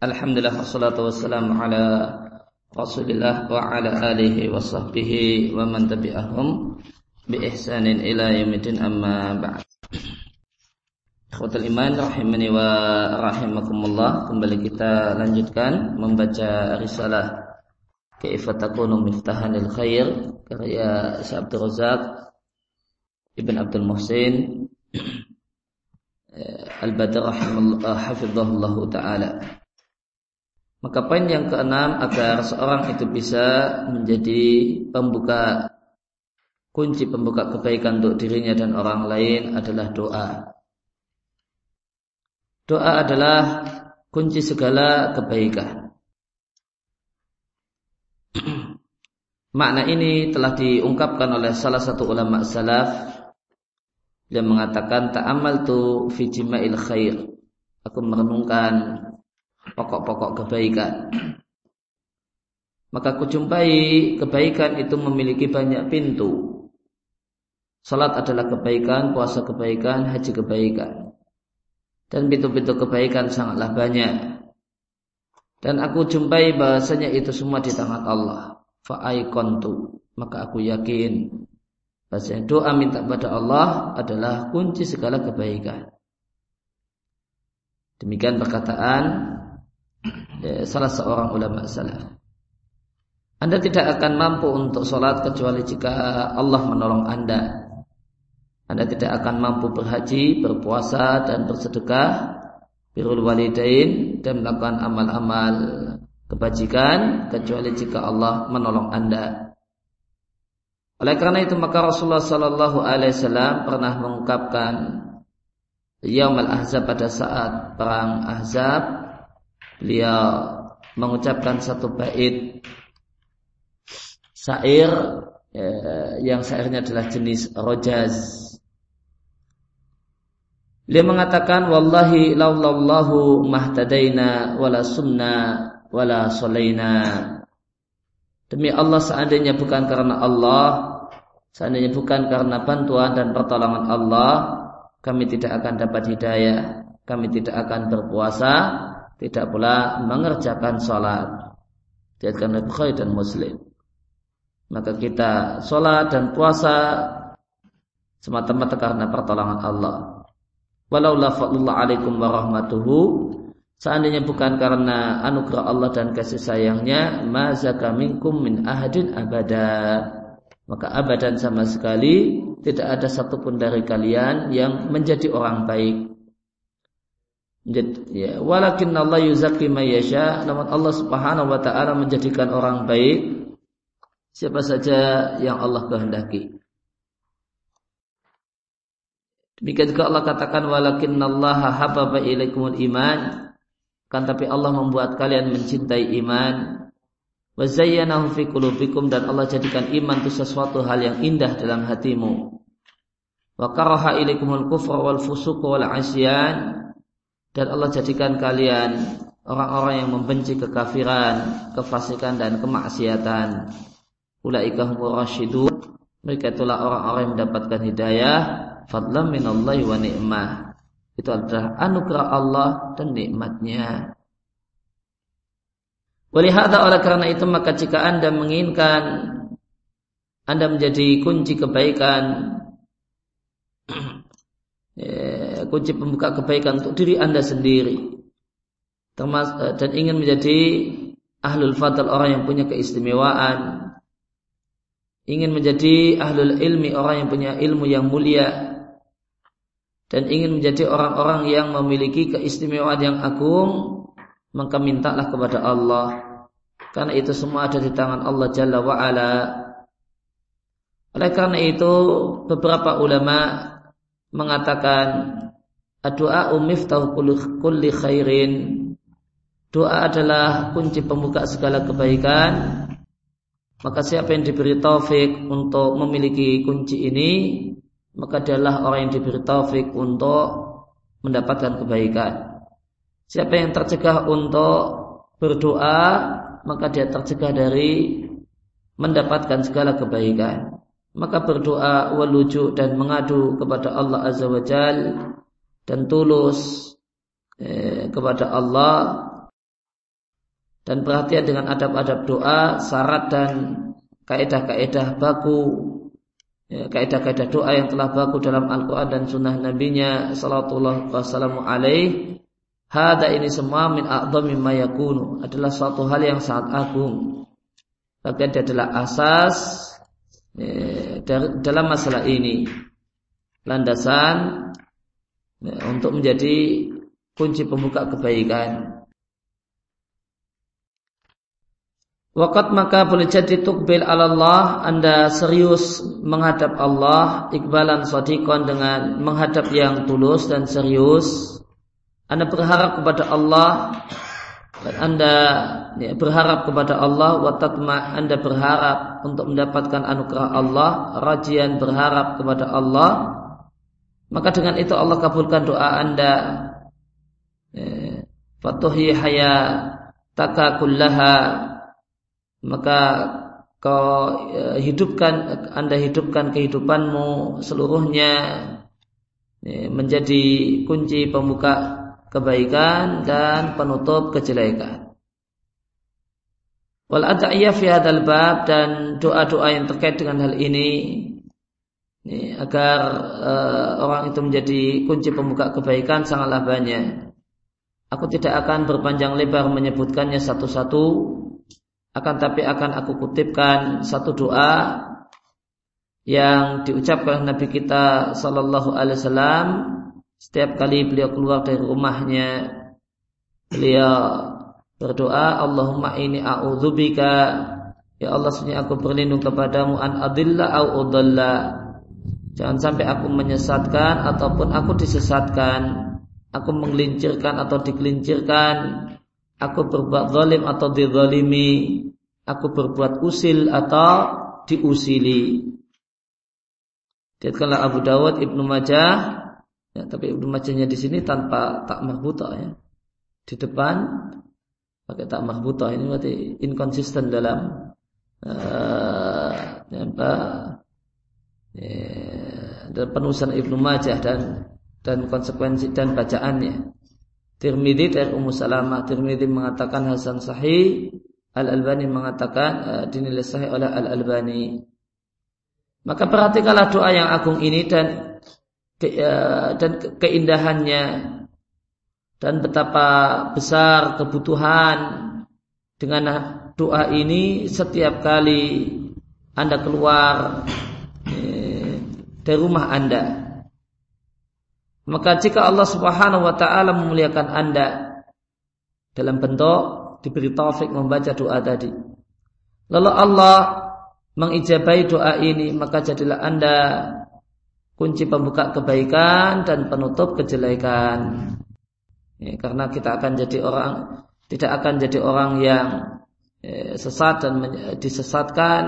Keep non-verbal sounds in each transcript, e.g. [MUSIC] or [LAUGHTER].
Alhamdulillah wassalatu wassalamu ala Rasulillah wa ala alihi wa sahbihi wa man tabi'ahum bi ihsanin ila yaumil amma ba'd. Ikhwatul iman rahimani wa rahimakumullah. Kembali kita lanjutkan membaca risalah Kaifa takunu miftahanil khair karya Syekh Razak Ibn Abdul Muhsin Al-Badr rahimahullah taala. Maka poin yang keenam agar seorang itu bisa menjadi pembuka kunci pembuka kebaikan untuk dirinya dan orang lain adalah doa. Doa adalah kunci segala kebaikan. [CLEARS THROAT] Makna ini telah diungkapkan oleh salah satu ulama salaf yang mengatakan ta'amal tu fi jima'il khair. Aku merenungkan pokok-pokok kebaikan. Maka kujumpai kebaikan itu memiliki banyak pintu. Salat adalah kebaikan, puasa kebaikan, haji kebaikan. Dan pintu-pintu kebaikan sangatlah banyak. Dan aku jumpai bahasanya itu semua di tangan Allah. Fa'aikontu. Maka aku yakin bahasanya doa minta pada Allah adalah kunci segala kebaikan. Demikian perkataan ya, salah seorang ulama salaf. Anda tidak akan mampu untuk sholat kecuali jika Allah menolong Anda. Anda tidak akan mampu berhaji, berpuasa, dan bersedekah, birul walidain, dan melakukan amal-amal kebajikan, kecuali jika Allah menolong Anda. Oleh karena itu maka Rasulullah Sallallahu Alaihi Wasallam pernah mengungkapkan Yaum al-Ahzab pada saat perang Ahzab beliau mengucapkan satu bait syair eh, yang syairnya adalah jenis rojaz. Dia mengatakan wallahi laulallahu mahtadaina wala sunna wala solaina. Demi Allah seandainya bukan karena Allah, seandainya bukan karena bantuan dan pertolongan Allah, kami tidak akan dapat hidayah, kami tidak akan berpuasa, tidak pula mengerjakan sholat. Diatkan oleh Bukhari dan Muslim. Maka kita sholat dan puasa semata-mata karena pertolongan Allah. Walau la fadlullah alaikum warahmatuhu Seandainya bukan karena anugerah Allah dan kasih sayangnya, mazaka minkum min ahadin abada. Maka abadan sama sekali tidak ada satupun dari kalian yang menjadi orang baik. Ya, walakin Allah yuzaki mayasya, namun Allah Subhanahu wa taala menjadikan orang baik siapa saja yang Allah kehendaki. Demikian juga Allah katakan walakin Allah hababa ilaikumul iman. Kan tapi Allah membuat kalian mencintai iman. Wa zayyanahu fi qulubikum dan Allah jadikan iman itu sesuatu hal yang indah dalam hatimu. Wa karaha ilaikumul kufra wal fusuq wal asyan dan Allah jadikan kalian orang-orang yang membenci kekafiran, kefasikan dan kemaksiatan. Ulaika. Mereka itulah orang-orang yang mendapatkan hidayah fadlan minallahi wa ni'mah. Itu adalah anugerah Allah dan nikmatnya. Walihada oleh karena itu maka jika anda menginginkan anda menjadi kunci kebaikan [CLEARS THROAT] ya, kunci pembuka kebaikan untuk diri anda sendiri. Eh, dan ingin menjadi ahlul fadl orang yang punya keistimewaan. Ingin menjadi ahlul ilmi orang yang punya ilmu yang mulia. Dan ingin menjadi orang-orang yang memiliki keistimewaan yang agung maka mintalah kepada Allah. Karena itu semua ada di tangan Allah Jalla wa ala oleh karena itu beberapa ulama mengatakan doa umiftahu kulli khairin. Doa adalah kunci pembuka segala kebaikan. Maka siapa yang diberi taufik untuk memiliki kunci ini maka adalah orang yang diberi taufik untuk mendapatkan kebaikan. Siapa yang tercegah untuk berdoa maka dia tercegah dari mendapatkan segala kebaikan maka berdoa waluju dan mengadu kepada Allah Azza wa Jal dan tulus eh, kepada Allah dan perhatian dengan adab-adab doa, syarat dan kaidah-kaidah baku, ya, kaidah-kaidah doa yang telah baku dalam Al-Quran dan Sunnah Nabi-Nya Sallallahu Wasallam alaih. Hada ini semua min a'dhami ma yakunu adalah suatu hal yang sangat agung. Bahkan dia adalah asas ya, dalam masalah ini. Landasan ya, untuk menjadi kunci pembuka kebaikan. Wakat maka boleh jadi tukbil Allah Anda serius menghadap Allah Iqbalan sodikon dengan menghadap yang tulus dan serius Anda berharap kepada Allah Anda ya, berharap kepada Allah Watatma Anda berharap untuk mendapatkan anugerah Allah Rajian berharap kepada Allah. Maka dengan itu Allah kabulkan doa Anda. Ya, Fatuhi hayataka kullaha. Maka kau e, hidupkan anda hidupkan kehidupanmu seluruhnya. E, menjadi kunci pembuka kebaikan dan penutup kejelekan. Wal ada'iyah fi hadzal bab dan doa-doa yang terkait dengan hal ini ini agar uh, orang itu menjadi kunci pembuka kebaikan sangatlah banyak. Aku tidak akan berpanjang lebar menyebutkannya satu-satu akan tapi akan aku kutipkan satu doa yang diucapkan Nabi kita Sallallahu Alaihi Wasallam setiap kali beliau keluar dari rumahnya beliau berdoa Allahumma ini a'udzubika ya Allah sebenarnya aku berlindung kepadamu an adilla au udalla jangan sampai aku menyesatkan ataupun aku disesatkan aku menggelincirkan atau digelincirkan aku berbuat zalim atau dizalimi, aku berbuat usil atau diusili. Diatkanlah Abu Dawud Ibnu Majah, ya, tapi Ibnu Majahnya di sini tanpa tak marbuta ya. Di depan pakai tak marbuta ini berarti inkonsisten dalam uh, apa ya, dan penulisan Ibnu Majah dan dan konsekuensi dan bacaannya. Tirmidzi dari Ummu Salamah. Tirmidzi mengatakan Hasan Sahih, Al Albani mengatakan uh, dinilai sahih oleh Al Albani. Maka perhatikanlah doa yang agung ini dan ke, uh, dan keindahannya dan betapa besar kebutuhan dengan doa ini setiap kali Anda keluar eh, dari rumah Anda maka jika Allah Subhanahu wa taala memuliakan Anda dalam bentuk diberi taufik membaca doa tadi. Lalu Allah mengijabai doa ini, maka jadilah Anda kunci pembuka kebaikan dan penutup kejelekan. Ya, karena kita akan jadi orang tidak akan jadi orang yang ya, sesat dan disesatkan,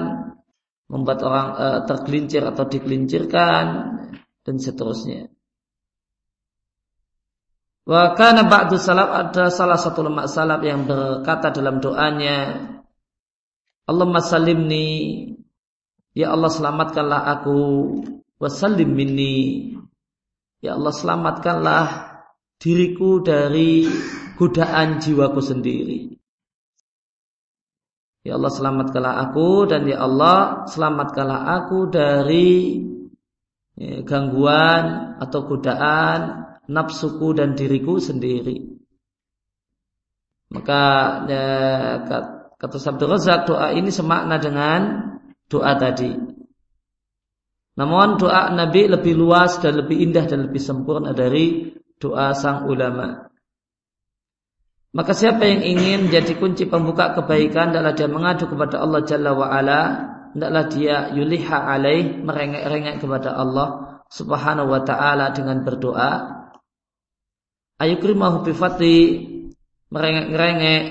membuat orang uh, tergelincir atau digelincirkan dan seterusnya. Wa kana ba'du salaf ada salah satu lemak salaf yang berkata dalam doanya Allahumma salimni Ya Allah selamatkanlah aku Wasallim minni Ya Allah selamatkanlah diriku dari godaan jiwaku sendiri Ya Allah selamatkanlah aku dan ya Allah selamatkanlah aku dari ya, gangguan atau godaan nafsuku dan diriku sendiri. Maka ya, kata Sabda Razak doa ini semakna dengan doa tadi. Namun doa Nabi lebih luas dan lebih indah dan lebih sempurna dari doa sang ulama. Maka siapa yang ingin menjadi kunci pembuka kebaikan adalah dia mengadu kepada Allah Jalla wa ala, hendaklah dia yuliha alaih merengek-rengek kepada Allah Subhanahu wa taala dengan berdoa ayukrimahu bifati merengek-rengek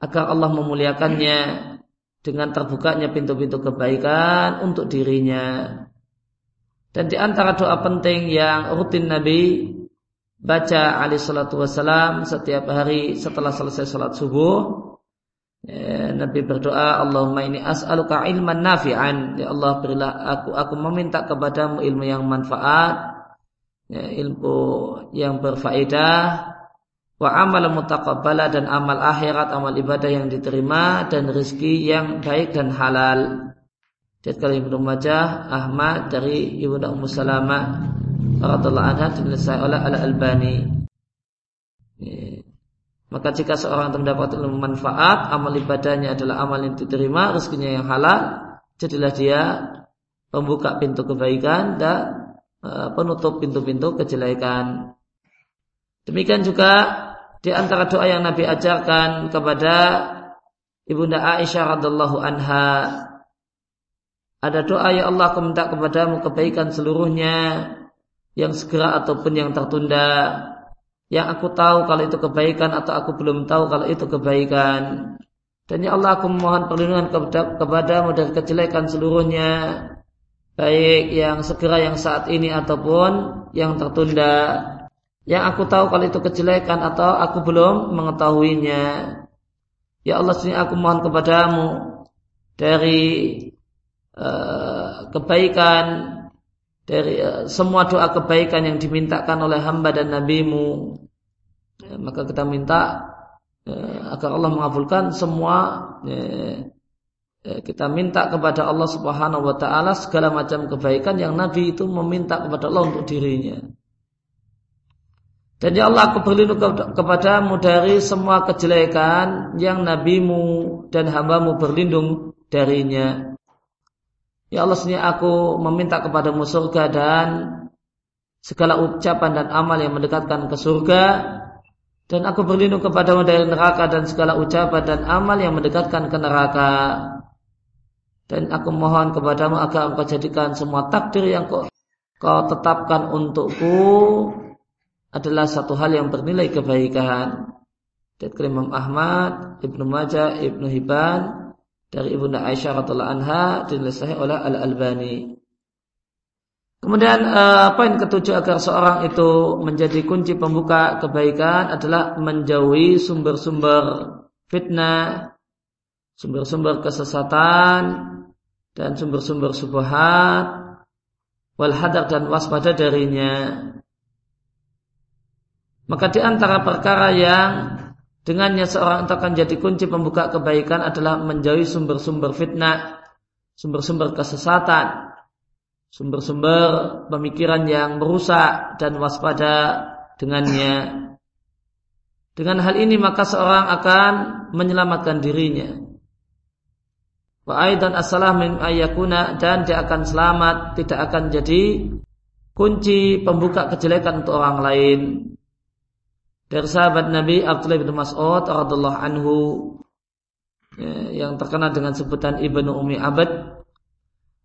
agar Allah memuliakannya dengan terbukanya pintu-pintu kebaikan untuk dirinya. Dan di antara doa penting yang rutin Nabi baca alaihi salatu wasalam setiap hari setelah selesai salat subuh ya, Nabi berdoa Allahumma ini as'aluka ilman nafi'an ya Allah berilah aku aku meminta kepadamu ilmu yang manfaat ya, ilmu yang berfaedah wa amal mutaqabbala dan amal akhirat, amal ibadah yang diterima dan rezeki yang baik dan halal. Kalau Ibnu Majah, Ahmad dari Ibnu Ummu Salamah radhiyallahu anha dinilai oleh Al Albani. Maka jika seorang mendapat ilmu manfaat, amal ibadahnya adalah amal yang diterima, rezekinya yang halal, jadilah dia pembuka pintu kebaikan dan e, penutup pintu-pintu kejelekan. Demikian juga di antara doa yang Nabi ajarkan kepada Ibunda Aisyah radhiallahu anha ada doa ya Allah aku minta kepadamu kebaikan seluruhnya yang segera ataupun yang tertunda yang aku tahu kalau itu kebaikan atau aku belum tahu kalau itu kebaikan. Dan ya Allah aku mohon perlindungan kepadamu dari kejelekan seluruhnya baik yang segera yang saat ini ataupun yang tertunda. Yang aku tahu kalau itu kejelekan atau aku belum mengetahuinya. Ya Allah sini aku mohon kepadamu dari uh, kebaikan dari uh, semua doa kebaikan yang dimintakan oleh hamba dan nabimu ya, maka kita minta uh, agar Allah mengabulkan semua uh, kita minta kepada Allah Subhanahu wa taala segala macam kebaikan yang nabi itu meminta kepada Allah untuk dirinya dan ya Allah aku berlindung kepadamu dari semua kejelekan yang nabimu dan hambamu berlindung darinya. Ya Allah sini aku meminta kepadamu surga dan segala ucapan dan amal yang mendekatkan ke surga dan aku berlindung kepadamu dari neraka dan segala ucapan dan amal yang mendekatkan ke neraka dan aku mohon kepadamu agar engkau jadikan semua takdir yang kau, kau tetapkan untukku adalah satu hal yang bernilai kebaikan. Dan Imam Ahmad, Ibnu Majah, Ibnu Hibban dari Ibunda Aisyah radhiallahu anha dinilai oleh Al Albani. Kemudian uh, poin ketujuh agar seorang itu menjadi kunci pembuka kebaikan adalah menjauhi sumber-sumber fitnah, sumber-sumber kesesatan dan sumber-sumber subhat wal hadar dan waspada darinya. Maka di antara perkara yang Dengannya seorang itu akan jadi kunci pembuka kebaikan adalah menjauhi sumber-sumber fitnah, sumber-sumber kesesatan, sumber-sumber pemikiran yang merusak dan waspada dengannya. Dengan hal ini maka seorang akan menyelamatkan dirinya. Wa aidan asalah min ayakuna dan dia akan selamat, tidak akan jadi kunci pembuka kejelekan untuk orang lain dari sahabat Nabi Abdullah bin Mas'ud radhiallahu anhu ya, yang terkenal dengan sebutan Ibnu Umi Abad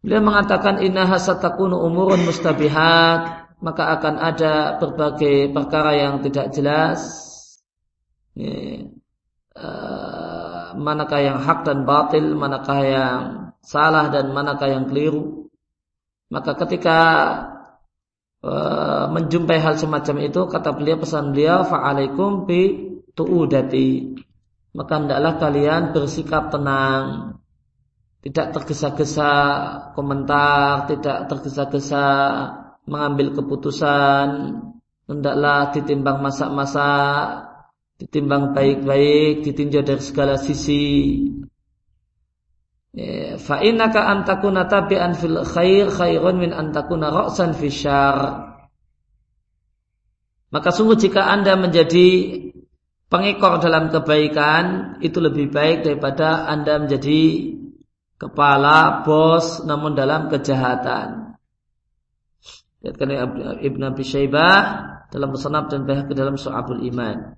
beliau mengatakan innaha satakunu umurun mustabihat. Maka akan ada berbagai perkara yang tidak jelas ya, uh, manakah yang hak dan batil manakah yang salah dan manakah yang keliru. Maka ketika Eh, menjumpai hal semacam itu kata beliau pesan beliau fa'alaikum bi tu'udati. Maka hendaklah kalian bersikap tenang. Tidak tergesa-gesa komentar tidak tergesa-gesa mengambil keputusan. Hendaklah ditimbang masak-masak ditimbang baik-baik ditinjau dari segala sisi fa innaka antakuna tabi'an fil khair khairun min antakuna ra'san fisyar. Maka sungguh jika Anda menjadi pengekor dalam kebaikan itu lebih baik daripada Anda menjadi kepala bos namun dalam kejahatan. Lihatkan Ibn Abi Syaibah dalam Musnad dan ke dalam Su'abul Iman.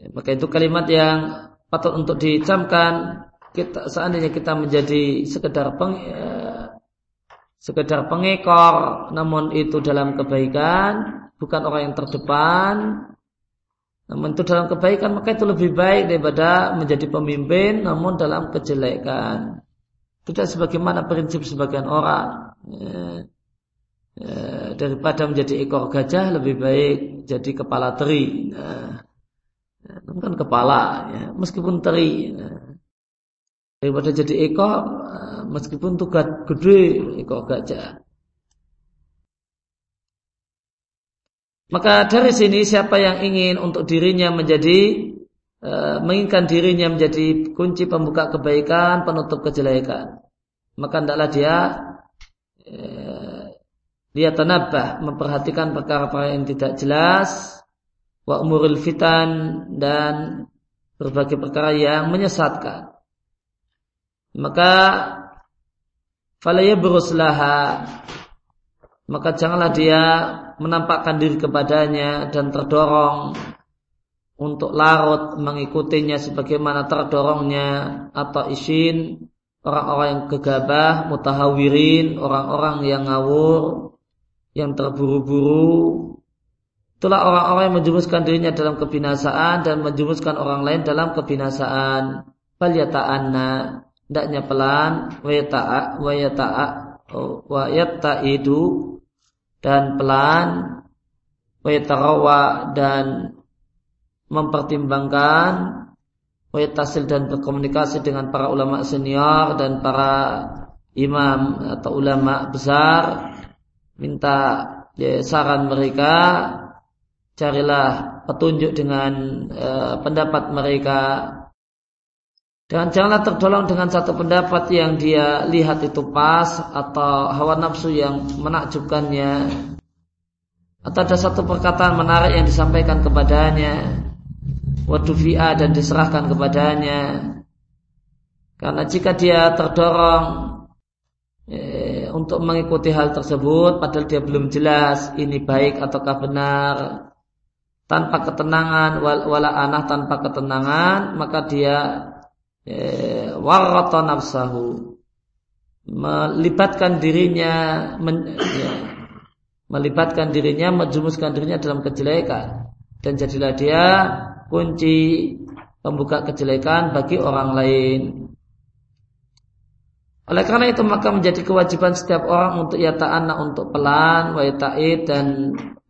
Ya, maka itu kalimat yang patut untuk dicamkan kita seandainya kita menjadi sekedar peng, ya, sekedar pengekor namun itu dalam kebaikan bukan orang yang terdepan namun itu dalam kebaikan maka itu lebih baik daripada menjadi pemimpin namun dalam kejelekan. Tidak sebagaimana prinsip sebagian orang. Ya, ya, daripada menjadi ekor gajah lebih baik jadi kepala teri. Nah, itu kan kepala, ya. meskipun teri. Ya. Daripada jadi ekor, eh, meskipun tugas gede ekor gajah. Maka dari sini siapa yang ingin untuk dirinya menjadi e, menginginkan dirinya menjadi kunci pembuka kebaikan, penutup kejelekan, maka hendaklah dia e, dia tanabah memperhatikan perkara-perkara yang tidak jelas wa umuril fitan dan berbagai perkara yang menyesatkan. Maka falaya beruslaha maka janganlah dia menampakkan diri kepadanya dan terdorong untuk larut mengikutinya sebagaimana terdorongnya atau isin orang-orang yang gegabah, mutahawirin, orang-orang yang ngawur, yang terburu-buru. Itulah orang-orang yang menjumuskan dirinya dalam kebinasaan dan menjumuskan orang lain dalam kebinasaan. Fal yata'anna, hendaknya pelan, wa yata'a, wa yata'a, wa yatta'idu, dan pelan, wa yatarawa, dan mempertimbangkan, wa yatasil dan berkomunikasi dengan para ulama senior dan para imam atau ulama besar. Minta ya, saran mereka, carilah petunjuk dengan uh, pendapat mereka. Dan janganlah terdolong dengan satu pendapat yang dia lihat itu pas atau hawa nafsu yang menakjubkannya. Atau ada satu perkataan menarik yang disampaikan kepadanya. Wadufi'a dan diserahkan kepadanya. Karena jika dia terdorong eh, untuk mengikuti hal tersebut padahal dia belum jelas ini baik ataukah benar tanpa ketenangan wala anah tanpa ketenangan maka dia eh, warata nafsahu. Melibatkan dirinya men, ya, melibatkan dirinya menjumuskan dirinya dalam kejelekan. Dan jadilah dia kunci pembuka kejelekan bagi orang lain. Oleh karena itu maka menjadi kewajiban setiap orang untuk ya ta'ana untuk pelan, wa ta'id dan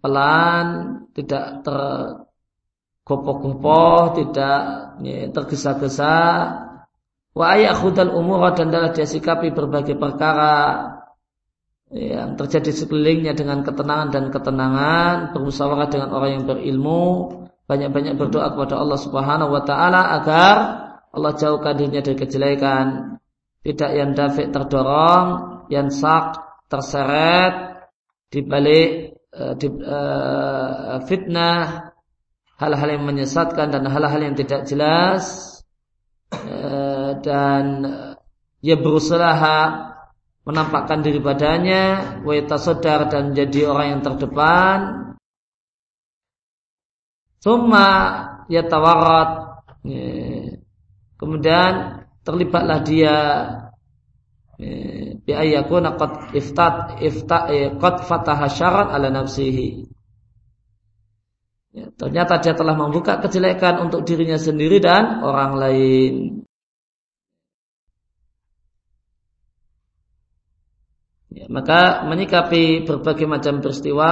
pelan, tidak tergopoh-gopoh, tidak tergesa-gesa. Wa ayakhudal umur dan dalam dia sikapi berbagai perkara yang terjadi sekelilingnya dengan ketenangan dan ketenangan, bermusyawarah dengan orang yang berilmu, banyak-banyak berdoa kepada Allah Subhanahu wa taala agar Allah jauhkan dirinya dari kejelekan tidak yang dafik terdorong, yang sak terseret di balik uh, fitnah, hal-hal yang menyesatkan dan hal-hal yang tidak jelas uh, dan ia berusaha menampakkan diri padanya, wa sadar dan menjadi orang yang terdepan. Summa yatawarat. Kemudian terlibatlah dia eh, bi ayyakuna qad iftat ifta eh, qad fataha syarat ala nafsihi. Ya, ternyata dia telah membuka kejelekan untuk dirinya sendiri dan orang lain. Ya, maka menyikapi berbagai macam peristiwa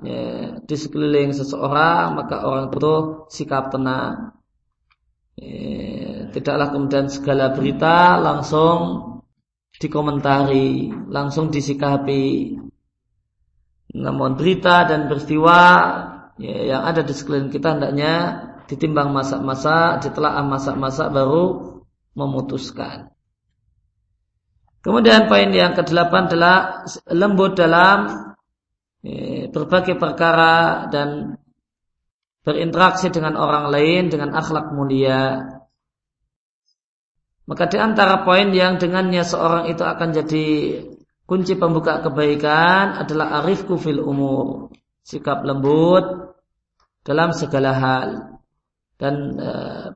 ya, di sekeliling seseorang maka orang itu sikap tenang. Ya, tidaklah kemudian segala berita langsung dikomentari, langsung disikapi. Namun berita dan peristiwa ya, yang ada di sekeliling kita hendaknya ditimbang masa-masa, ditelaah masa-masa baru memutuskan. Kemudian poin yang kedelapan adalah lembut dalam ya, berbagai perkara dan berinteraksi dengan orang lain dengan akhlak mulia. Maka di antara poin yang dengannya seorang itu akan jadi kunci pembuka kebaikan adalah arifku fil umur. Sikap lembut dalam segala hal. Dan e,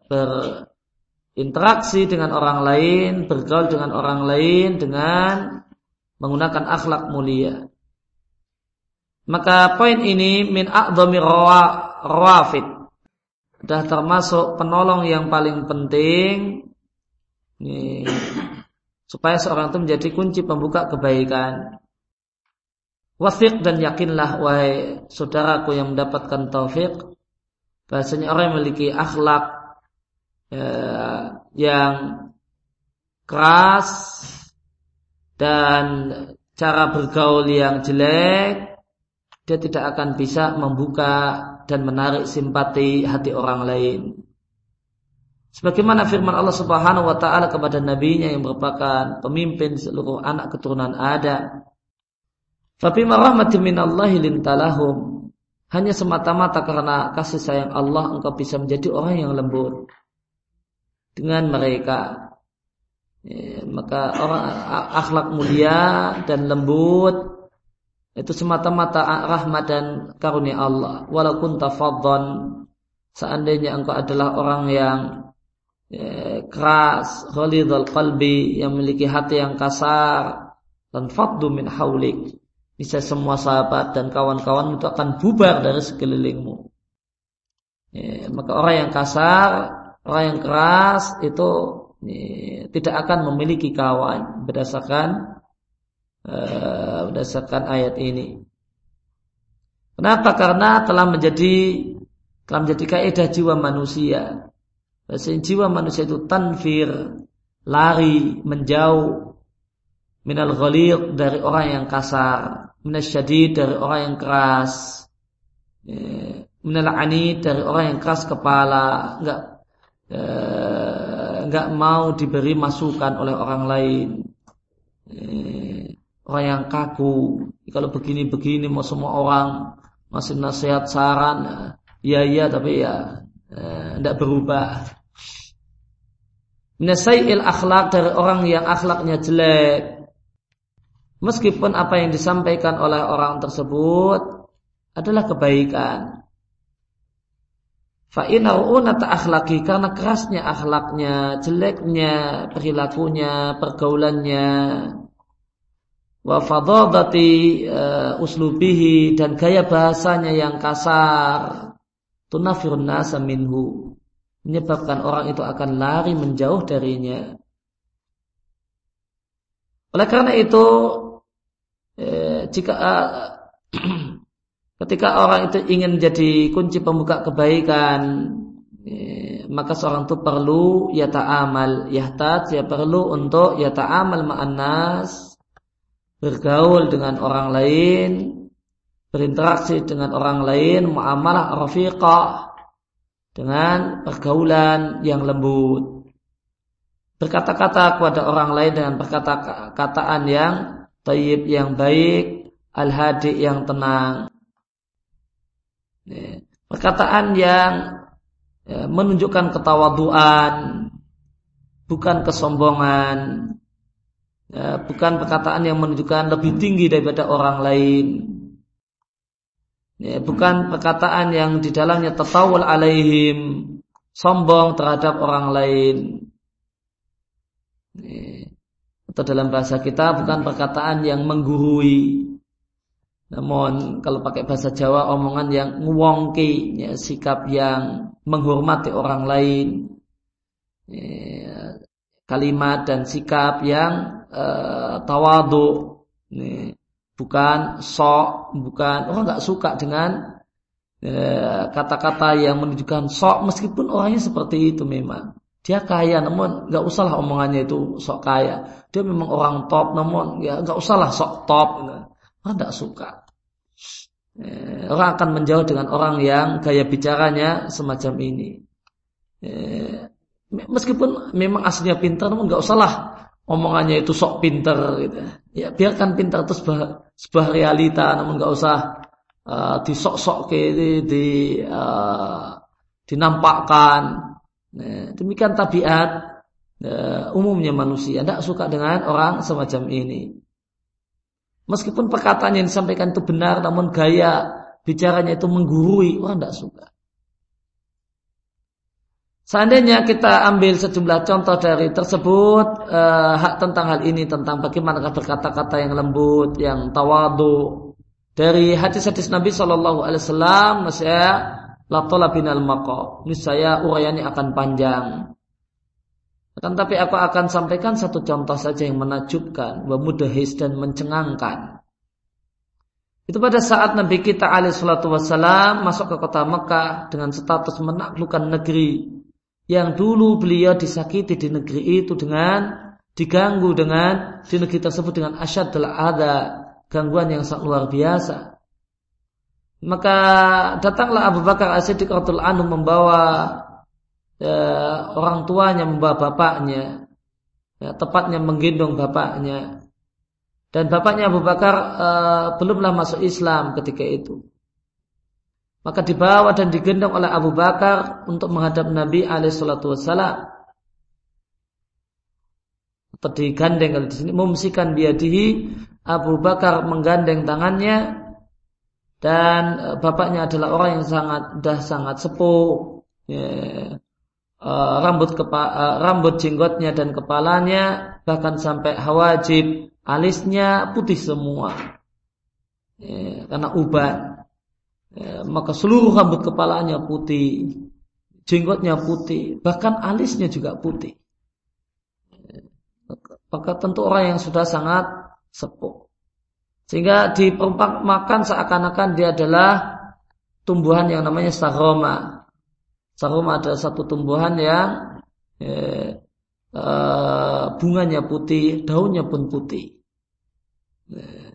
berinteraksi dengan orang lain, bergaul dengan orang lain dengan menggunakan akhlak mulia. Maka poin ini min a'dhami rawafid. Sudah termasuk penolong yang paling penting ini, supaya seorang itu menjadi kunci pembuka kebaikan. Wasik dan yakinlah wahai saudaraku yang mendapatkan taufik bahasanya orang yang memiliki akhlak ya, yang keras dan cara bergaul yang jelek dia tidak akan bisa membuka dan menarik simpati hati orang lain. Sebagaimana firman Allah Subhanahu wa taala kepada nabinya yang merupakan pemimpin seluruh anak keturunan Adam. Fabima rahmatin minallahi lintalahum. Hanya semata-mata karena kasih sayang Allah engkau bisa menjadi orang yang lembut dengan mereka. Ya, maka orang akhlak mulia dan lembut itu semata-mata rahmat dan karunia Allah. Walaupun tafadhon seandainya engkau adalah orang yang ya, keras, khalidul qalbi yang memiliki hati yang kasar dan faddu min haulik. Bisa semua sahabat dan kawan-kawan itu akan bubar dari sekelilingmu. Ya, maka orang yang kasar, orang yang keras itu ya, tidak akan memiliki kawan berdasarkan uh, berdasarkan ayat ini. Kenapa? Karena telah menjadi telah menjadi kaidah jiwa manusia. Bahasa jiwa manusia itu tanfir, lari, menjauh minal ghalid dari orang yang kasar, minasyadid dari orang yang keras, ya, minal anid dari orang yang keras kepala, enggak eh, enggak mau diberi masukan oleh orang lain. Eh, orang yang kaku. Kalau begini-begini mau semua orang masih nasihat saran, ya ya tapi ya tidak eh, berubah. Nasai'il akhlak dari orang yang akhlaknya jelek. Meskipun apa yang disampaikan oleh orang tersebut adalah kebaikan. Fa'inaruna akhlaki karena kerasnya akhlaknya, jeleknya perilakunya, pergaulannya, wa uh, uslubihi dan gaya bahasanya yang kasar tunafirun nasa minhu menyebabkan orang itu akan lari menjauh darinya. Oleh karena itu eh, jika uh, [CLEARS THROAT] ketika orang itu ingin menjadi kunci pembuka kebaikan eh, maka seorang itu perlu ya ta'amal yahtaj ya perlu untuk ya ta'amal ma'annas bergaul dengan orang lain, berinteraksi dengan orang lain, muamalah rafiqah dengan pergaulan yang lembut. Berkata-kata kepada orang lain dengan perkata-kataan yang tayyib yang baik, al-hadi yang tenang. Perkataan yang ya, menunjukkan ketawaduan, bukan kesombongan, ya, bukan perkataan yang menunjukkan lebih tinggi daripada orang lain ya, bukan perkataan yang di dalamnya tetawul alaihim sombong terhadap orang lain. Ya, atau dalam bahasa kita bukan perkataan yang menggurui. Namun kalau pakai bahasa Jawa omongan yang ngwongki ya, sikap yang menghormati orang lain. Ya, kalimat dan sikap yang uh, tawadu nih bukan sok bukan orang nggak suka dengan eh, kata-kata yang menunjukkan sok meskipun orangnya seperti itu memang. Dia kaya namun nggak usahlah omongannya itu sok kaya. Dia memang orang top namun ya nggak usahlah sok top nah, orang nggak suka. Eh, orang akan menjauh dengan orang yang gaya bicaranya semacam ini. Eh, meskipun memang aslinya pintar namun nggak usahlah omongannya itu sok pinter gitu. Ya biarkan pinter itu sebuah, sebuah realita namun nggak usah uh, disok-sok ke di, di uh, dinampakkan. Nah, demikian tabiat uh, umumnya manusia tidak suka dengan orang semacam ini. Meskipun perkataan yang disampaikan itu benar namun gaya bicaranya itu menggurui, orang tidak suka. Seandainya kita ambil sejumlah contoh dari tersebut eh, hak tentang hal ini tentang bagaimana berkata-kata yang lembut, yang tawadu dari hadis-hadis Nabi Shallallahu Alaihi Wasallam, saya latola binal mako. Ini saya uraiannya akan panjang. Akan tapi aku akan sampaikan satu contoh saja yang menakjubkan, mudahis dan mencengangkan. Itu pada saat Nabi kita alaihi salatu wassalam masuk ke kota Mekah dengan status menaklukkan negeri yang dulu beliau disakiti di negeri itu dengan diganggu dengan di negeri tersebut dengan asyad adalah ada gangguan yang sangat luar biasa. Maka datanglah Abu Bakar As-Siddiq radhiyallahu membawa ya, orang tuanya, membawa bapaknya, ya, tepatnya menggendong bapaknya. Dan bapaknya Abu Bakar uh, belumlah masuk Islam ketika itu. Maka dibawa dan digendong oleh Abu Bakar untuk menghadap Nabi alaihissalatu wassalam. Atau digandeng di sini memsikan biadihi Abu Bakar menggandeng tangannya dan e, bapaknya adalah orang yang sangat dah sangat sepuh ya, uh, rambut kepa, uh, rambut jenggotnya dan kepalanya bahkan sampai hawajib alisnya putih semua ya, karena uban ya, maka seluruh rambut kepalanya putih jenggotnya putih bahkan alisnya juga putih maka tentu orang yang sudah sangat sepuh sehingga diperumpamakan seakan-akan dia adalah tumbuhan yang namanya saroma. Saroma adalah satu tumbuhan yang eh, eh, bunganya putih, daunnya pun putih. Eh.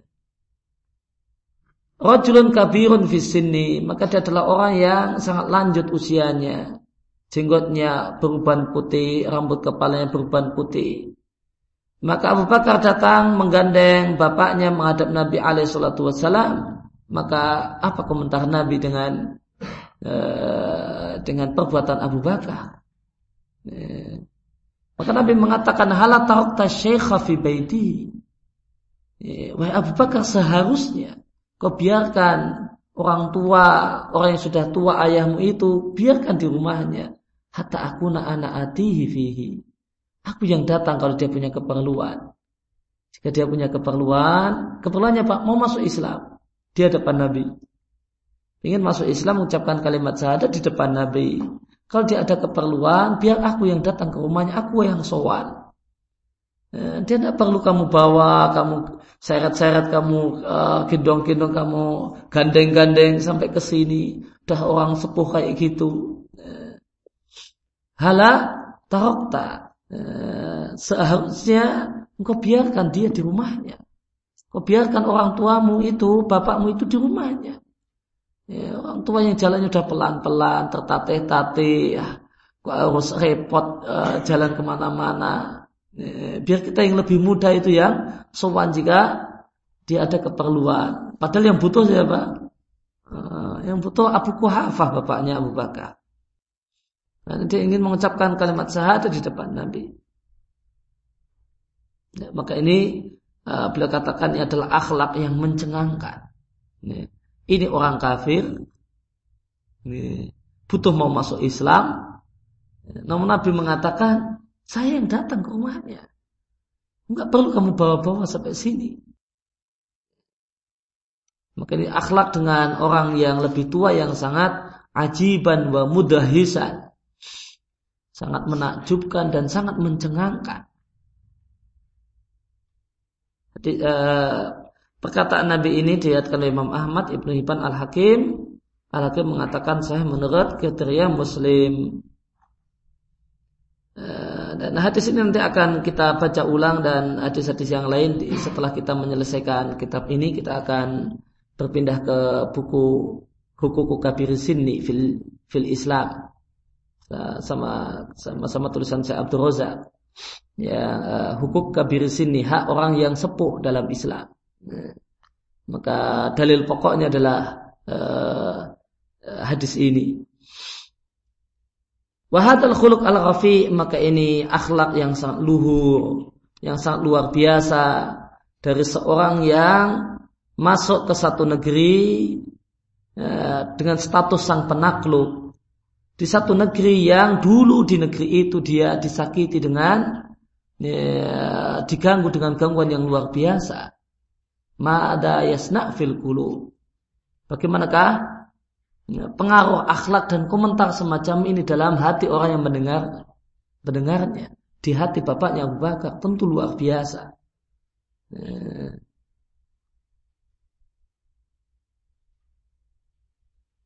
Rajulun kabirun fisini, maka dia adalah orang yang sangat lanjut usianya. Jenggotnya beruban putih, rambut kepalanya beruban putih. Maka Abu Bakar datang menggandeng bapaknya menghadap Nabi alaihi salatu. Maka apa komentar Nabi dengan uh, dengan perbuatan Abu Bakar? Uh, maka Nabi mengatakan halat syekha fi baiti. Uh, wahai Abu Bakar seharusnya kau biarkan orang tua, orang yang sudah tua ayahmu itu biarkan di rumahnya hatta aku anak atihi fihi Aku yang datang kalau dia punya keperluan. Jika dia punya keperluan, keperluannya Pak mau masuk Islam, dia depan Nabi. Ingin masuk Islam mengucapkan kalimat syahadat di depan Nabi. Kalau dia ada keperluan, biar aku yang datang ke rumahnya, aku yang sowan. Eh, dia tidak perlu kamu bawa, kamu seret-seret, kamu uh, gendong-gendong, kamu gandeng-gandeng sampai ke sini. Dah orang sepuh kayak gitu. Eh, hala tarokta. Eh, seharusnya engkau biarkan dia di rumahnya. Kau biarkan orang tuamu itu, bapakmu itu di rumahnya. Ya, orang tua yang jalannya udah pelan-pelan, tertatih-tatih, ya, harus repot uh, jalan ke mana-mana. Ya, biar kita yang lebih muda itu yang sowan jika dia ada keperluan. Padahal yang butuh siapa? Uh, yang butuh Abu Kuhafah bapaknya Abu Bakar. Dan dia ingin mengucapkan kalimat syahadat di depan Nabi. Ya, maka ini uh, beliau katakan ini adalah akhlak yang mencengangkan. Ini, ini orang kafir, ini, butuh mau masuk Islam. Namun Nabi mengatakan, saya yang datang ke rumahnya. Enggak perlu kamu bawa-bawa sampai sini. Maka ini akhlak dengan orang yang lebih tua yang sangat ajiban wa mudahisan sangat menakjubkan dan sangat mencengangkan. Jadi, eh, perkataan Nabi ini dilihatkan oleh Imam Ahmad Ibnu Hibban Al Hakim. Al Hakim mengatakan saya menurut kriteria Muslim. Dan hadis ini nanti akan kita baca ulang dan hadis-hadis yang lain setelah kita menyelesaikan kitab ini kita akan berpindah ke buku Hukuku Kabir Sinni fil, fil Islam. Sama sama sama tulisan saya Abdul Razak. Ya uh, hukuk kabir sini hak orang yang sepuh dalam Islam. Nah, maka dalil pokoknya adalah uh, hadis ini wahadal khuluq al rafi maka ini akhlak yang sangat luhur yang sangat luar biasa dari seorang yang masuk ke satu negeri uh, dengan status sang penakluk di satu negeri yang dulu di negeri itu dia disakiti dengan ya, diganggu dengan gangguan yang luar biasa. Ma'ada yasna fil. Bagaimanakah ya, pengaruh akhlak dan komentar semacam ini dalam hati orang yang mendengar mendengarnya di hati bapaknya Abu Bakar tentu luar biasa. Ya.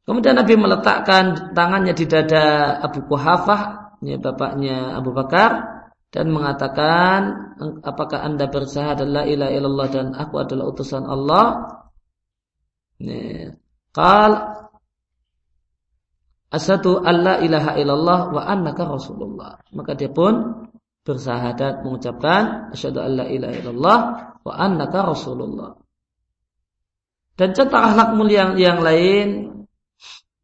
Kemudian Nabi meletakkan tangannya di dada Abu Kuhafah, ya bapaknya Abu Bakar, dan mengatakan, apakah anda bersahadat la ilaha illallah dan aku adalah utusan Allah? Ya. Asatu alla ilaha illallah wa annaka rasulullah. Maka dia pun bersahadat mengucapkan asyhadu alla ilaha illallah wa annaka rasulullah. Dan contoh akhlak mulia yang, lain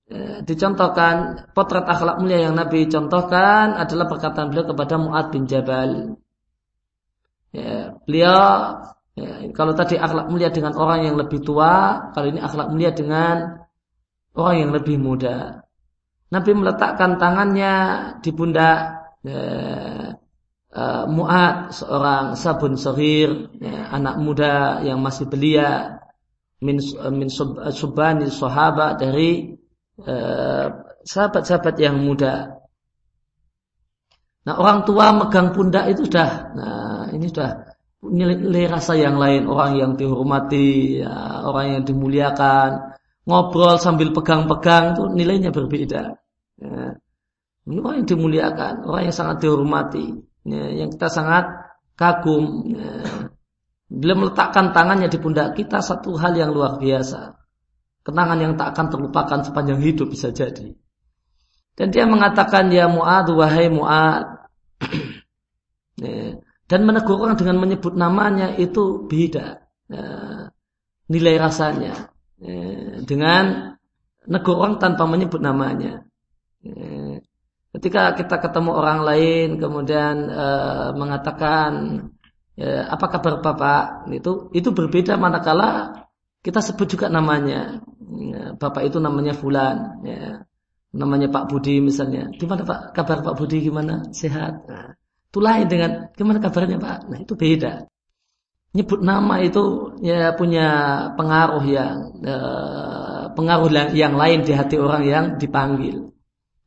eh, dicontohkan potret akhlak mulia yang Nabi contohkan adalah perkataan beliau kepada Muad bin Jabal. Ya, beliau ya, kalau tadi akhlak mulia dengan orang yang lebih tua, kali ini akhlak mulia dengan orang yang lebih muda. Nabi meletakkan tangannya di pundak ya, uh, Mu'ad, seorang sabun sahir, ya, anak muda yang masih belia, min, min sub, subani sahabat dari sahabat-sahabat uh, yang muda. Nah orang tua megang pundak itu sudah, nah ini sudah nilai, rasa yang lain orang yang dihormati, ya, orang yang dimuliakan, ngobrol sambil pegang-pegang itu nilainya berbeda. Ya. Ini orang yang dimuliakan, orang yang sangat dihormati, ya, yang kita sangat kagum. Ya. Bila meletakkan tangannya di pundak kita satu hal yang luar biasa. Kenangan yang tak akan terlupakan sepanjang hidup bisa jadi. Dan dia mengatakan ya Mu'ad wahai Mu'ad. [CLEARS THROAT] ya dan menegur orang dengan menyebut namanya itu beda ya, nilai rasanya ya, dengan negur orang tanpa menyebut namanya. Ya, ketika kita ketemu orang lain kemudian uh, mengatakan apa kabar bapak itu itu berbeda manakala kita sebut juga namanya. Ya, bapak itu namanya Fulan ya, namanya Pak Budi misalnya. Gimana Pak? Kabar Pak Budi gimana? Sehat? Nah, itu dengan gimana kabarnya Pak? Nah itu beda. Nyebut nama itu ya punya pengaruh yang eh, pengaruh yang lain di hati orang yang dipanggil.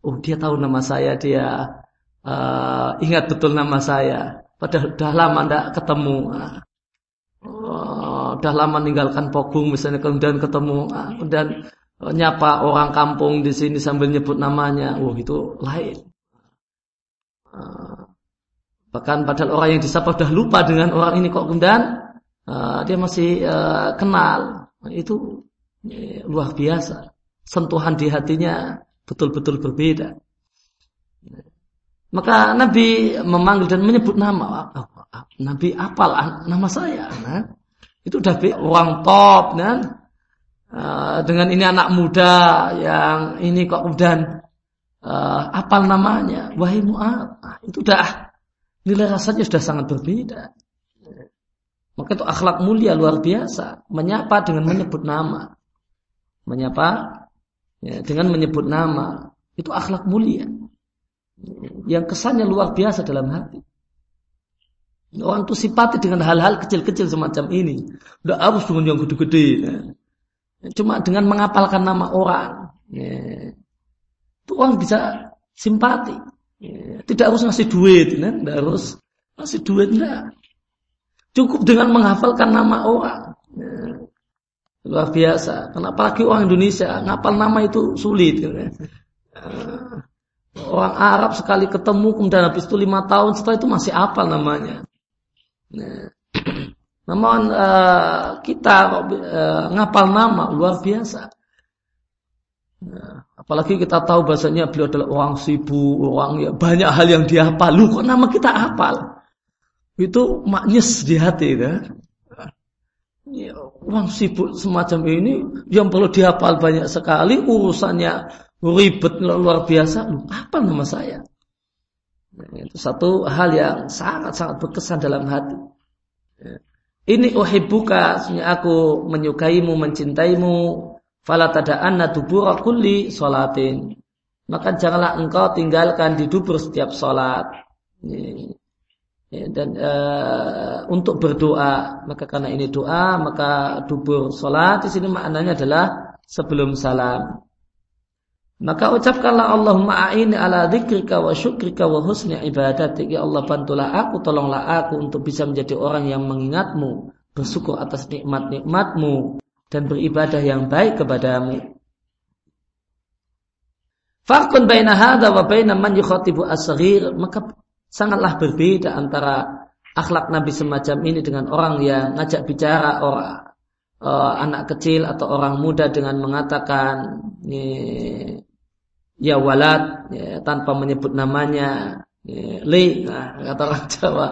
Oh dia tahu nama saya, dia uh, ingat betul nama saya. Padahal udah lama tidak ketemu. Uh, udah lama meninggalkan Pogung misalnya kemudian ketemu, uh, kemudian uh, nyapa orang kampung di sini sambil nyebut namanya. Oh itu lain. Uh, Bahkan padahal orang yang disapa sudah lupa dengan orang ini kok kemudian uh, dia masih uh, kenal. Itu uh, luar biasa. Sentuhan di hatinya betul-betul berbeda. Maka Nabi memanggil dan menyebut nama. Nabi apal nama saya. Nah, itu udah orang top kan. Uh, dengan ini anak muda yang ini kok kemudian uh, apal namanya. Wahai Mu'ad. Nah, itu udah nilai rasanya sudah sangat berbeda. Maka itu akhlak mulia luar biasa. Menyapa dengan menyebut nama. Menyapa ya, dengan menyebut nama. Itu akhlak mulia. Yang kesannya luar biasa dalam hati. Orang itu simpati dengan hal-hal kecil-kecil semacam ini. Udah harus dengan yang gede-gede. Ya. Cuma dengan mengapalkan nama orang. Ya. Itu orang bisa simpati. Ya, tidak harus ngasih duit, ya, tidak harus ngasih duit, enggak. Cukup dengan menghafalkan nama orang. Ya, luar biasa. Kenapa lagi orang Indonesia ngapal nama itu sulit. Ya. Orang Arab sekali ketemu kemudian habis itu lima tahun setelah itu masih apal namanya. Ya. Namun uh, kita uh, ngapal nama luar biasa. Ya. Apalagi kita tahu bahasanya beliau adalah orang sibuk, orang ya banyak hal yang dia hafal. Lu kok nama kita hafal? Itu maknyes di hati kan? Ya, orang sibuk semacam ini yang perlu dihafal banyak sekali urusannya ribet luar biasa. Lu apa nama saya? Nah, itu satu hal yang sangat-sangat berkesan dalam hati. Ya. Ini uhibbuka, aku menyukaimu, mencintaimu, Fala tada'anna dubura kulli solatin. Maka janganlah engkau tinggalkan di dubur setiap solat. Ya, dan uh, untuk berdoa, maka karena ini doa, maka dubur solat di sini maknanya adalah sebelum salam. Maka ucapkanlah Allahumma a'ini ala dzikrika wa syukrika wa husni ibadatik. Ya Allah bantulah aku, tolonglah aku untuk bisa menjadi orang yang mengingatmu, bersyukur atas nikmat-nikmatmu, dan beribadah yang baik kepadamu. Fakun baina hadha wa baina man yukhatibu asghir maka sangatlah berbeda antara akhlak Nabi semacam ini dengan orang yang ngajak bicara orang uh, anak kecil atau orang muda dengan mengatakan ya walad ya, tanpa menyebut namanya ya, li. Nah, kata orang Jawa.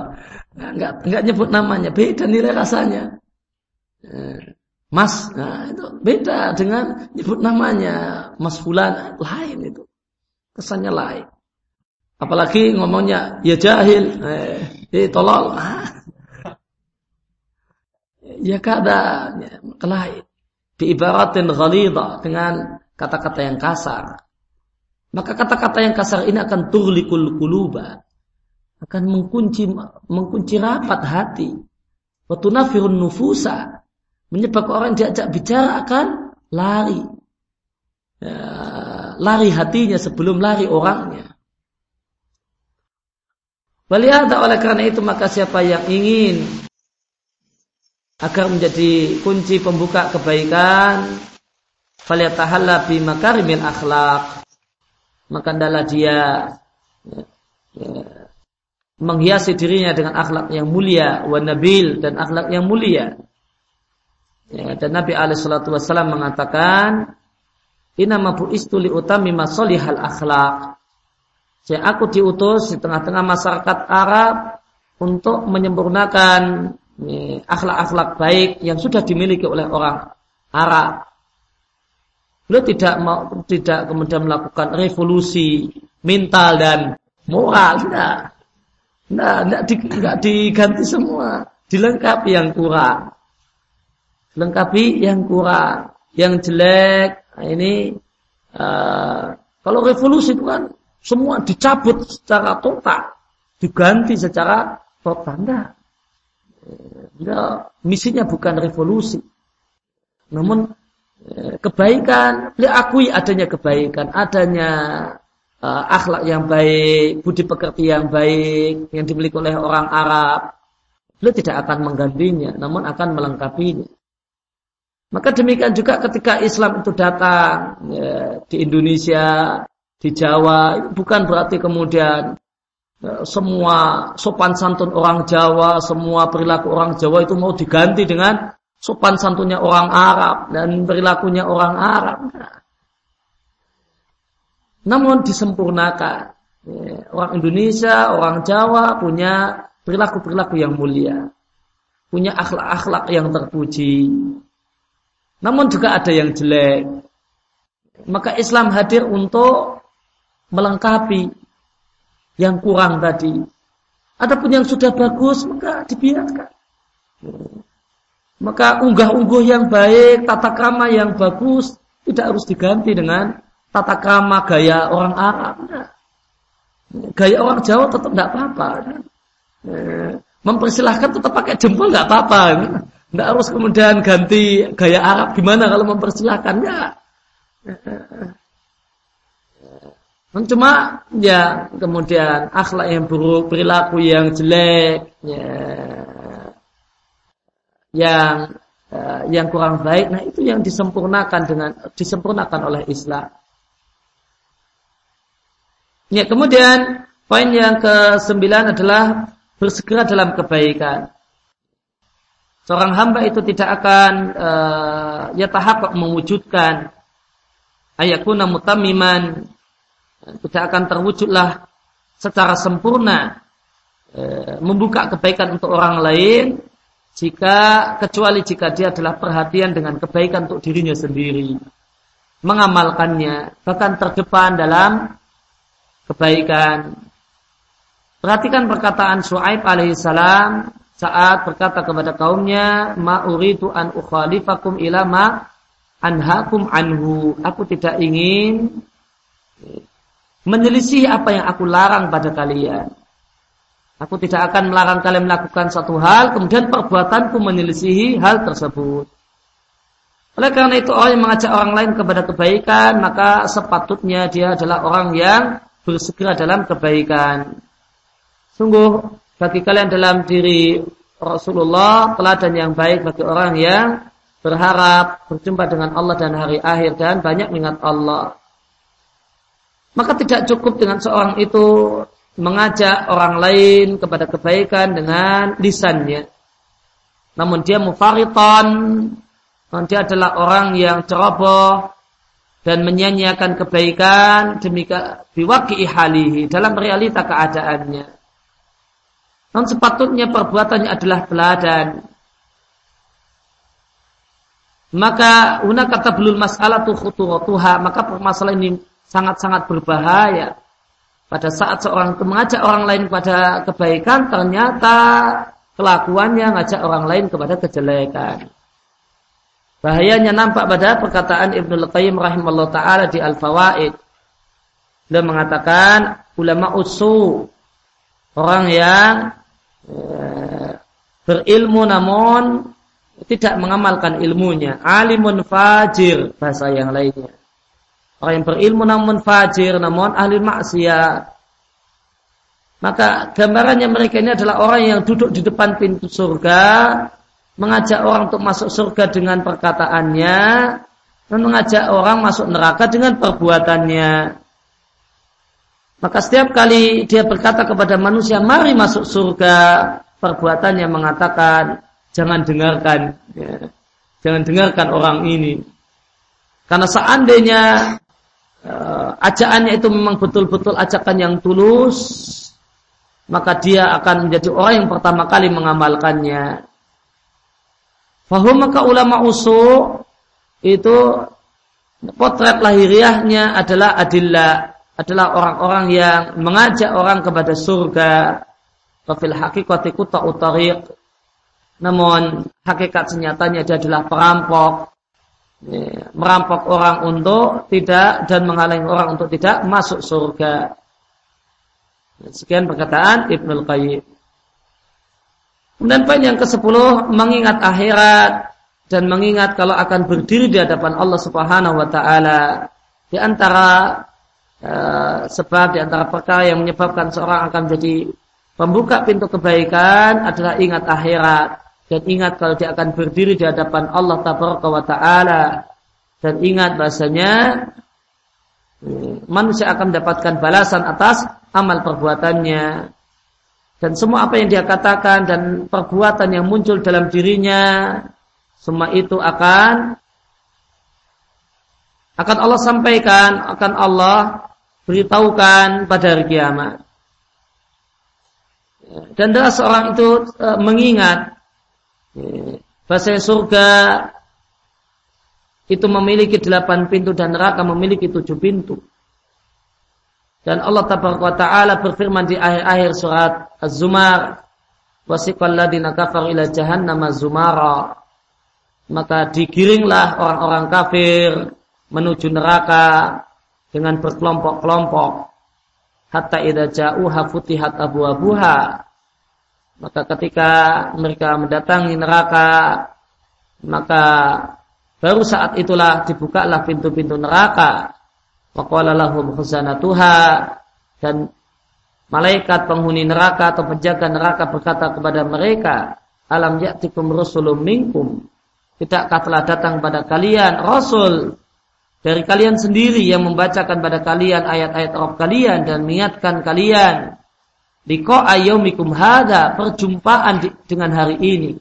Enggak enggak nyebut namanya beda nilai rasanya. Ya, mas nah itu beda dengan nyebut namanya mas fulan lain itu kesannya lain apalagi ngomongnya ya jahil eh, eh tolol [LAUGHS] ah. ya kada ya, kelain diibaratin ghalidha dengan kata-kata yang kasar maka kata-kata yang kasar ini akan turlikul kuluba. Akan mengunci mengunci rapat hati. Waktu nafirun nufusa. Menyebabkan orang diajak bicara akan lari. Ya, lari hatinya sebelum lari orangnya. Walihada oleh karena itu maka siapa yang ingin agar menjadi kunci pembuka kebaikan falyatahalla bi makarimil akhlak maka adalah dia ya, ya, menghiasi dirinya dengan akhlak yang mulia wa nabil dan akhlak yang mulia ya, dan Nabi alaihi salatu wasallam mengatakan inna mabu istuli utami masolihal akhlak saya aku diutus di tengah-tengah masyarakat Arab untuk menyempurnakan akhlak-akhlak baik yang sudah dimiliki oleh orang Arab Beliau tidak mau tidak kemudian melakukan revolusi mental dan moral, tidak. Tidak, tidak diganti semua, dilengkapi yang kurang. Lengkapi yang kurang, yang jelek. Nah, ini uh, kalau revolusi itu kan semua dicabut secara total, diganti secara total. Tidak. Tidak, misinya bukan revolusi. Namun kebaikan, beliau akui adanya kebaikan, adanya uh, akhlak yang baik, budi pekerti yang baik yang dimiliki oleh orang Arab. Beliau tidak akan menggantinya, namun akan melengkapinya. Maka demikian juga ketika Islam itu datang ya, di Indonesia, di Jawa, bukan berarti kemudian ya, semua sopan santun orang Jawa, semua perilaku orang Jawa itu mau diganti dengan sopan santunnya orang Arab dan perilakunya orang Arab. Namun disempurnakan. Ya, orang Indonesia, orang Jawa punya perilaku-perilaku yang mulia. Punya akhlak-akhlak yang terpuji. Namun juga ada yang jelek. Maka Islam hadir untuk melengkapi yang kurang tadi. Adapun yang sudah bagus maka dibiarkan. Maka unggah-ungguh yang baik, tata krama yang bagus tidak harus diganti dengan tata krama gaya orang Arab. Gaya orang Jawa tetap tidak apa-apa. Mempersilahkan tetap pakai jempol nggak apa-apa. Nggak harus kemudian ganti gaya Arab gimana kalau mempersilahkan ya. Cuma ya kemudian akhlak yang buruk, perilaku yang jelek, ya, yang uh, yang kurang baik, nah itu yang disempurnakan dengan disempurnakan oleh Islam. Ya, kemudian poin yang ke-9 adalah bersegera dalam kebaikan. Seorang hamba itu tidak akan uh, ya tahap mewujudkan. Ayakuna mutamiman tidak akan terwujudlah secara sempurna uh, membuka kebaikan untuk orang lain jika kecuali jika dia adalah perhatian dengan kebaikan untuk dirinya sendiri. Mengamalkannya bahkan terdepan dalam kebaikan. Perhatikan perkataan Shu'aib alaihissalam saat berkata kepada kaumnya ma uridu an ukhalifakum ila ma anhakum anhu aku tidak ingin menyelisih apa yang aku larang pada kalian Aku tidak akan melarang kalian melakukan satu hal, kemudian perbuatanku menyelisihi hal tersebut. Oleh karena itu orang yang mengajak orang lain kepada kebaikan, maka sepatutnya dia adalah orang yang bersegera dalam kebaikan. Sungguh bagi kalian dalam diri Rasulullah teladan yang baik bagi orang yang berharap berjumpa dengan Allah dan hari akhir dan banyak mengingat Allah. Maka tidak cukup dengan seorang itu mengajak orang lain kepada kebaikan dengan lisannya. Namun dia mufaritan dia adalah orang yang ceroboh dan menyanyiakan kebaikan demikian biwaki halihi dalam realita keadaannya. Non sepatutnya perbuatannya adalah teladan. Maka una kata belum masalah tuh khuturatuha, maka permasalahan ini sangat-sangat berbahaya. Pada saat seorang itu mengajak orang lain kepada kebaikan, ternyata kelakuannya ngajak orang lain kepada kejelekan. Bahayanya nampak pada perkataan Ibnu Qayyim rahimahullah taala di Al-Fawaid. Dia mengatakan ulama usu orang yang berilmu namun tidak mengamalkan ilmunya, alimun fajir bahasa yang lainnya. Orang yang berilmu namun fajir namun ahli maksiat. Maka gambarannya mereka ini adalah orang yang duduk di depan pintu surga mengajak orang untuk masuk surga dengan perkataannya dan mengajak orang masuk neraka dengan perbuatannya. Maka setiap kali dia berkata kepada manusia, mari masuk surga, perbuatannya mengatakan, jangan dengarkan, ya. jangan dengarkan orang ini. Karena seandainya uh, ajakannya itu memang betul-betul ajakan yang tulus, maka dia akan menjadi orang yang pertama kali mengamalkannya. Fahum maka ulama usul itu potret lahiriahnya adalah adillah adalah orang-orang yang mengajak orang kepada surga. Wafil hakikati kuta utariq. Namun hakikat senyatanya dia adalah perampok. Merampok orang untuk tidak dan menghalangi orang untuk tidak masuk surga. Sekian perkataan Ibnul Qayyim. Kemudian poin yang ke-10 mengingat akhirat dan mengingat kalau akan berdiri di hadapan Allah Subhanahu wa taala. Di antara uh, sebab di antara perkara yang menyebabkan seorang akan menjadi pembuka pintu kebaikan adalah ingat akhirat. Dan ingat kalau dia akan berdiri di hadapan Allah wa taala. Dan ingat bahasanya eh, manusia akan mendapatkan balasan atas amal perbuatannya. Dan semua apa yang dia katakan dan perbuatan yang muncul dalam dirinya semua itu akan akan Allah sampaikan, akan Allah beritahukan pada hari kiamat. Dan adalah seorang itu e, mengingat e, bahasa surga itu memiliki delapan pintu dan neraka memiliki tujuh pintu. Dan Allah Taala berfirman di akhir-akhir surat Az-Zumar, "Wasiqal ladina kafar ila jahannam zumara." Maka digiringlah orang-orang kafir menuju neraka dengan berkelompok-kelompok. Hatta idza ja'uha futihat abwabuha. Maka ketika mereka mendatangi neraka, maka baru saat itulah dibukalah pintu-pintu neraka Waqala lahum khuzanatuha dan malaikat penghuni neraka atau penjaga neraka berkata kepada mereka, "Alam ya'tikum rusulun minkum?" Tidakkah telah datang pada kalian rasul dari kalian sendiri yang membacakan pada kalian ayat-ayat Rabb kalian dan niatkan kalian. Liqa ayyumikum hada perjumpaan dengan hari ini.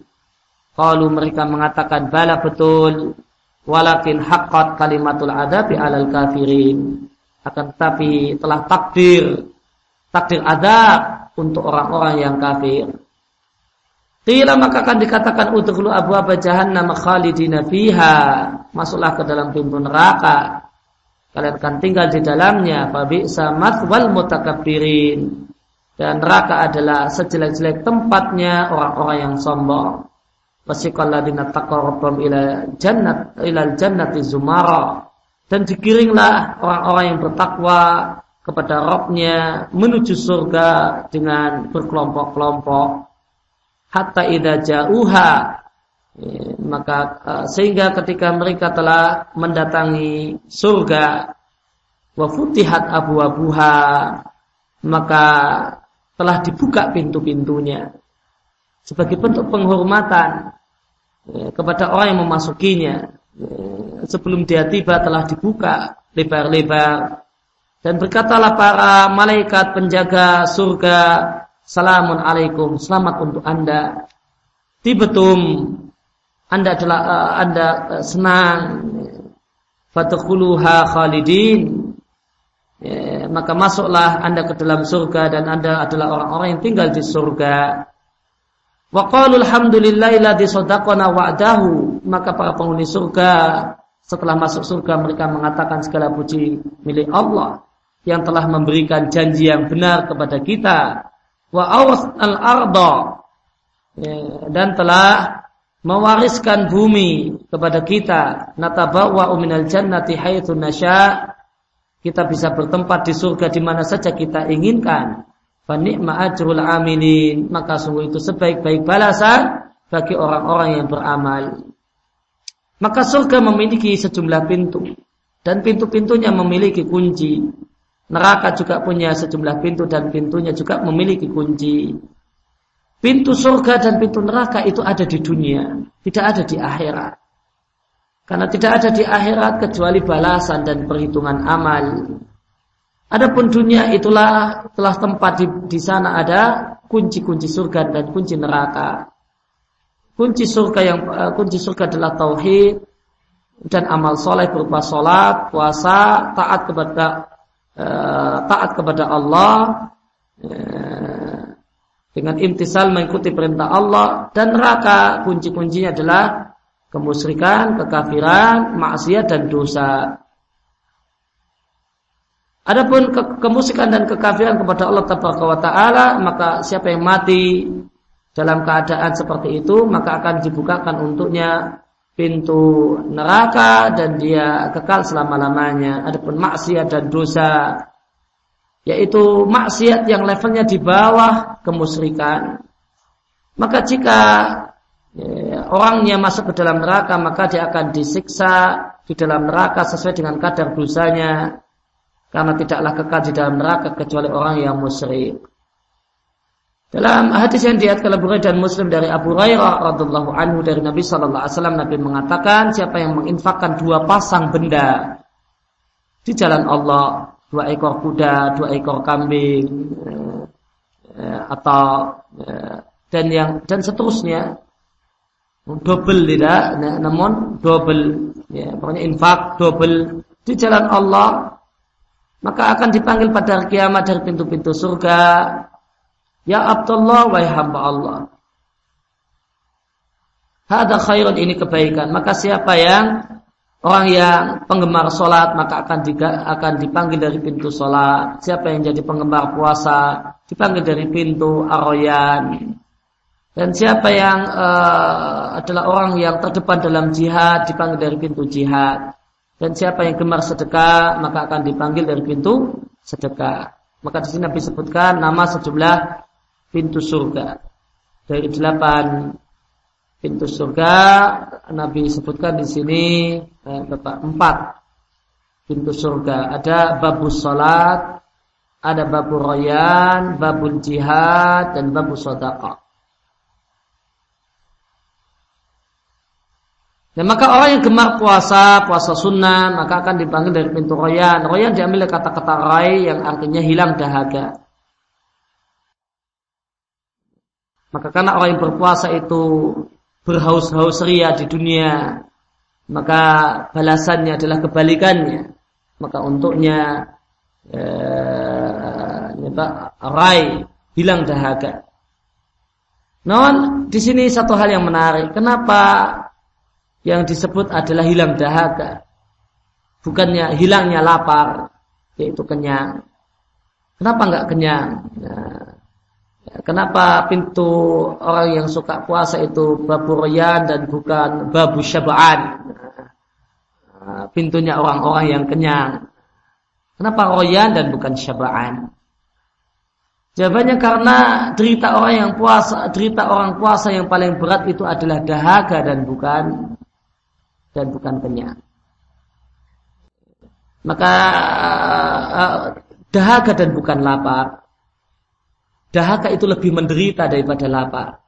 Kalau mereka mengatakan bala betul. Walakin haqqat kalimatul adabi alal kafirin. Akan tetapi telah takdir. Takdir adab untuk orang-orang yang kafir Qila maka akan dikatakan udkhulu abu jahannam khalidina fiha. Masuklah ke dalam pintu neraka. Kalian akan tinggal di dalamnya. Fa bi'sa mathwal dan neraka adalah sejelek-jelek tempatnya orang-orang yang sombong. Wasiqal ladina taqarrabam ila jannat ila jannati zumara. Dan dikiringlah orang-orang yang bertakwa kepada Rabbnya menuju surga dengan berkelompok-kelompok hatta idza ja'uha. Ya, maka uh, sehingga ketika mereka telah mendatangi surga wa futihat abu-abuha maka telah dibuka pintu-pintunya sebagai bentuk penghormatan ya, kepada orang yang memasukinya. Ya, sebelum dia tiba telah dibuka lebar-lebar. Dan berkatalah para malaikat penjaga surga salamun alaikum selamat untuk anda tibetum Anda adalah uh, Anda uh, senang fadkhuluha khalidin ya, maka masuklah Anda ke dalam surga dan Anda adalah orang-orang yang tinggal di surga. Wa qalu alhamdulillahi ladzi sadaqana wa'dahu. Maka para penghuni surga setelah masuk surga mereka mengatakan segala puji milik Allah yang telah memberikan janji yang benar kepada kita. Wa awas al-arda ya, dan telah mewariskan bumi kepada kita. Natabawa minal jannati haitsu nasya. Kita bisa bertempat di surga di mana saja kita inginkan Fanikma ajrul aminin. Maka sungguh itu sebaik-baik balasan bagi orang-orang yang beramal. Maka surga memiliki sejumlah pintu. Dan pintu-pintunya memiliki kunci. Neraka juga punya sejumlah pintu dan pintunya juga memiliki kunci. Pintu surga dan pintu neraka itu ada di dunia, tidak ada di akhirat. Karena tidak ada di akhirat kecuali balasan dan perhitungan amal. Adapun dunia itulah telah tempat di, di sana ada kunci-kunci surga dan kunci neraka. Kunci surga yang uh, kunci surga adalah tauhid dan amal soleh berupa solat, puasa, taat kepada uh, taat kepada Allah uh, dengan imtisal mengikuti perintah Allah dan neraka kunci-kuncinya adalah kemusyrikan, kekafiran, maksiat dan dosa. Adapun ke kemusikan dan kekafiran kepada Allah Taala, maka siapa yang mati dalam keadaan seperti itu, maka akan dibukakan untuknya pintu neraka dan dia kekal selama-lamanya. Adapun maksiat dan dosa, yaitu maksiat yang levelnya di bawah kemusyrikan. Maka jika ya, orangnya masuk ke dalam neraka, maka dia akan disiksa di dalam neraka sesuai dengan kadar dosanya karena tidaklah kekal di dalam neraka kecuali orang yang musyrik. Dalam hadis yang diatkan Bukhari dan Muslim dari Abu Hurairah radhiallahu anhu dari Nabi sallallahu alaihi wasallam Nabi mengatakan siapa yang menginfakkan dua pasang benda di jalan Allah, dua ekor kuda, dua ekor kambing eh, atau eh, dan yang dan seterusnya double tidak namun double ya pokoknya infak double di jalan Allah maka akan dipanggil pada kiamat dari pintu-pintu surga. Ya Abdullah, wahai hamba Allah. Hada khairun ini kebaikan. Maka siapa yang orang yang penggemar solat maka akan diga, akan dipanggil dari pintu solat. Siapa yang jadi penggemar puasa dipanggil dari pintu aroyan. Dan siapa yang uh, adalah orang yang terdepan dalam jihad dipanggil dari pintu jihad. Dan siapa yang gemar sedekah maka akan dipanggil dari pintu sedekah. Maka di sini Nabi sebutkan nama sejumlah pintu surga. Dari delapan pintu surga Nabi sebutkan di sini eh, empat pintu surga. Ada babu salat, ada babu royan, babu jihad, dan babu sodaqah. Dan maka orang yang gemar puasa, puasa sunnah, maka akan dipanggil dari pintu royan. Royan diambil dari kata-kata rai yang artinya hilang dahaga. Maka karena orang yang berpuasa itu berhaus-haus ria di dunia, maka balasannya adalah kebalikannya. Maka untuknya eh, rai hilang dahaga. Non di sini satu hal yang menarik. Kenapa yang disebut adalah hilang dahaga. Bukannya hilangnya lapar, yaitu kenyang. Kenapa enggak kenyang? Nah, kenapa pintu orang yang suka puasa itu babu royan dan bukan babu syabaan? Nah, pintunya orang-orang yang kenyang. Kenapa royan dan bukan syabaan? Jawabannya karena derita orang yang puasa, derita orang puasa yang paling berat itu adalah dahaga dan bukan dan bukan kenyang. Maka uh, dahaga dan bukan lapar. Dahaga itu lebih menderita daripada lapar.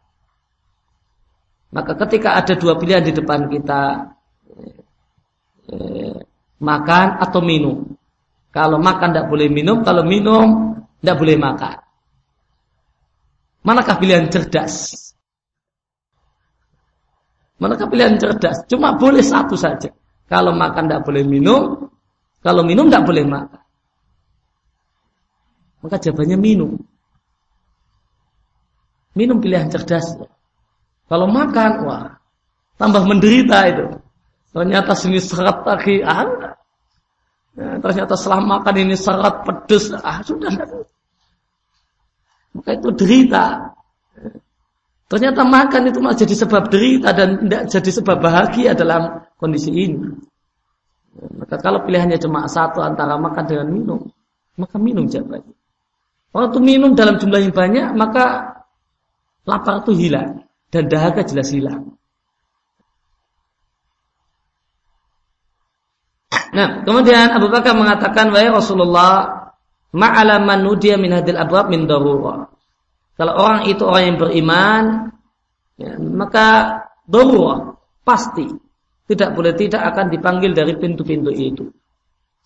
Maka ketika ada dua pilihan di depan kita, eh, makan atau minum. Kalau makan tidak boleh minum, kalau minum tidak boleh makan. Manakah pilihan cerdas? Mereka pilihan cerdas. Cuma boleh satu saja. Kalau makan tidak boleh minum. Kalau minum tidak boleh makan. Maka jawabannya minum. Minum pilihan cerdas. Kalau makan, wah, tambah menderita itu. Ternyata sini serat lagi, ah, ya, ternyata setelah makan ini serat pedes, ah sudah. Maka itu derita. Ternyata makan itu malah jadi sebab derita dan tidak jadi sebab bahagia dalam kondisi ini. Maka kalau pilihannya cuma satu antara makan dengan minum, maka minum jawabannya. Waktu minum dalam jumlah yang banyak, maka lapar itu hilang dan dahaga jelas hilang. Nah, kemudian Abu Bakar mengatakan, "Wahai Rasulullah, ma'ala man nudiya min hadil abwab min darurah." Kalau orang itu orang yang beriman, ya, maka darurah pasti tidak boleh tidak akan dipanggil dari pintu-pintu itu.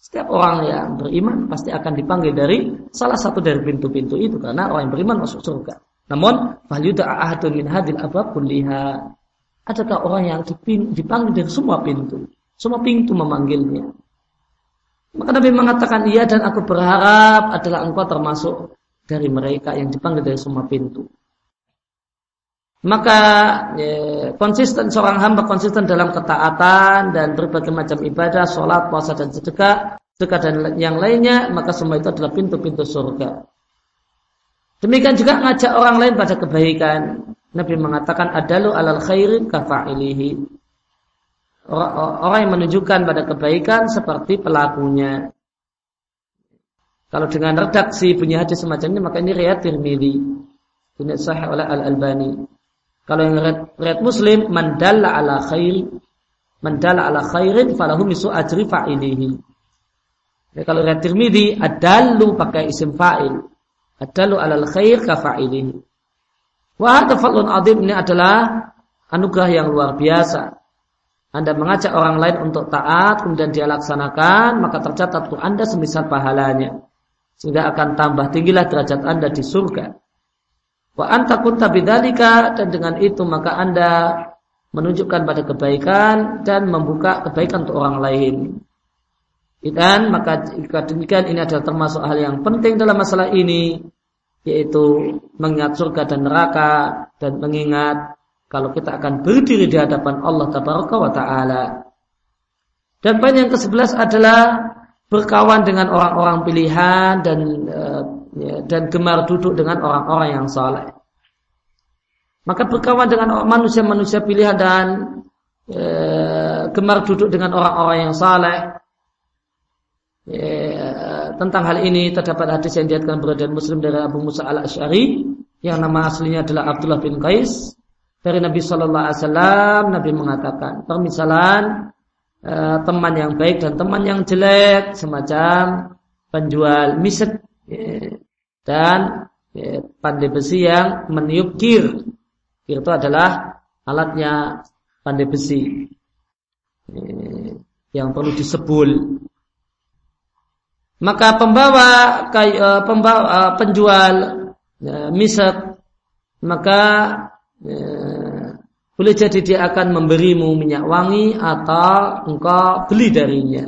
Setiap orang yang beriman pasti akan dipanggil dari salah satu dari pintu-pintu itu karena orang yang beriman masuk surga. Namun, falyuda ahadun min hadil abwab kulliha. Adakah orang yang dipanggil dari semua pintu? Semua pintu memanggilnya. Maka Nabi mengatakan iya dan aku berharap adalah engkau termasuk dari mereka yang dipanggil dari semua pintu. Maka ya, konsisten seorang hamba konsisten dalam ketaatan dan berbagai macam ibadah, sholat, puasa dan sedekah, sedekah dan yang lainnya, maka semua itu adalah pintu-pintu surga. Demikian juga ngajak orang lain pada kebaikan. Nabi mengatakan adalu alal khairin kafa'ilihi. Orang yang menunjukkan pada kebaikan seperti pelakunya. Kalau dengan redaksi bunyi hadis semacam ini maka ini riwayat Tirmidzi. Ini sahih oleh Al Albani. Kalau yang riwayat Muslim mandalla ala khair mandalla ala khairin falahu misu ajri fa'ilihi. Ya, kalau riwayat Tirmidzi adallu pakai isim fa'il. Adallu alal khair ka fa'ilihi. Wa hadza fadlun azim ini adalah anugerah yang luar biasa. Anda mengajak orang lain untuk taat kemudian dia laksanakan maka tercatat untuk Anda semisal pahalanya sehingga akan tambah tinggilah derajat Anda di surga. Wa anta kunta bidzalika dan dengan itu maka Anda menunjukkan pada kebaikan dan membuka kebaikan untuk orang lain. Dan maka jika demikian ini adalah termasuk hal yang penting dalam masalah ini yaitu mengingat surga dan neraka dan mengingat kalau kita akan berdiri di hadapan Allah Tabaraka wa taala. Dan poin yang ke-11 adalah berkawan dengan orang-orang pilihan dan uh, ya, dan gemar duduk dengan orang-orang yang saleh. Maka berkawan dengan manusia-manusia pilihan dan uh, gemar duduk dengan orang-orang yang saleh. Ya, tentang hal ini terdapat hadis yang diatkan beradaan Muslim dari Abu Musa al Ashari yang nama aslinya adalah Abdullah bin Qais dari Nabi Shallallahu Alaihi Wasallam Nabi mengatakan permisalan Eh, teman yang baik dan teman yang jelek semacam penjual miset dan ya, pandai besi yang meniup kir. Kir itu adalah alatnya pandai besi ya, yang perlu disebul. Maka pembawa eh, pembawa eh, penjual ya, miset maka boleh jadi dia akan memberimu minyak wangi atau engkau beli darinya.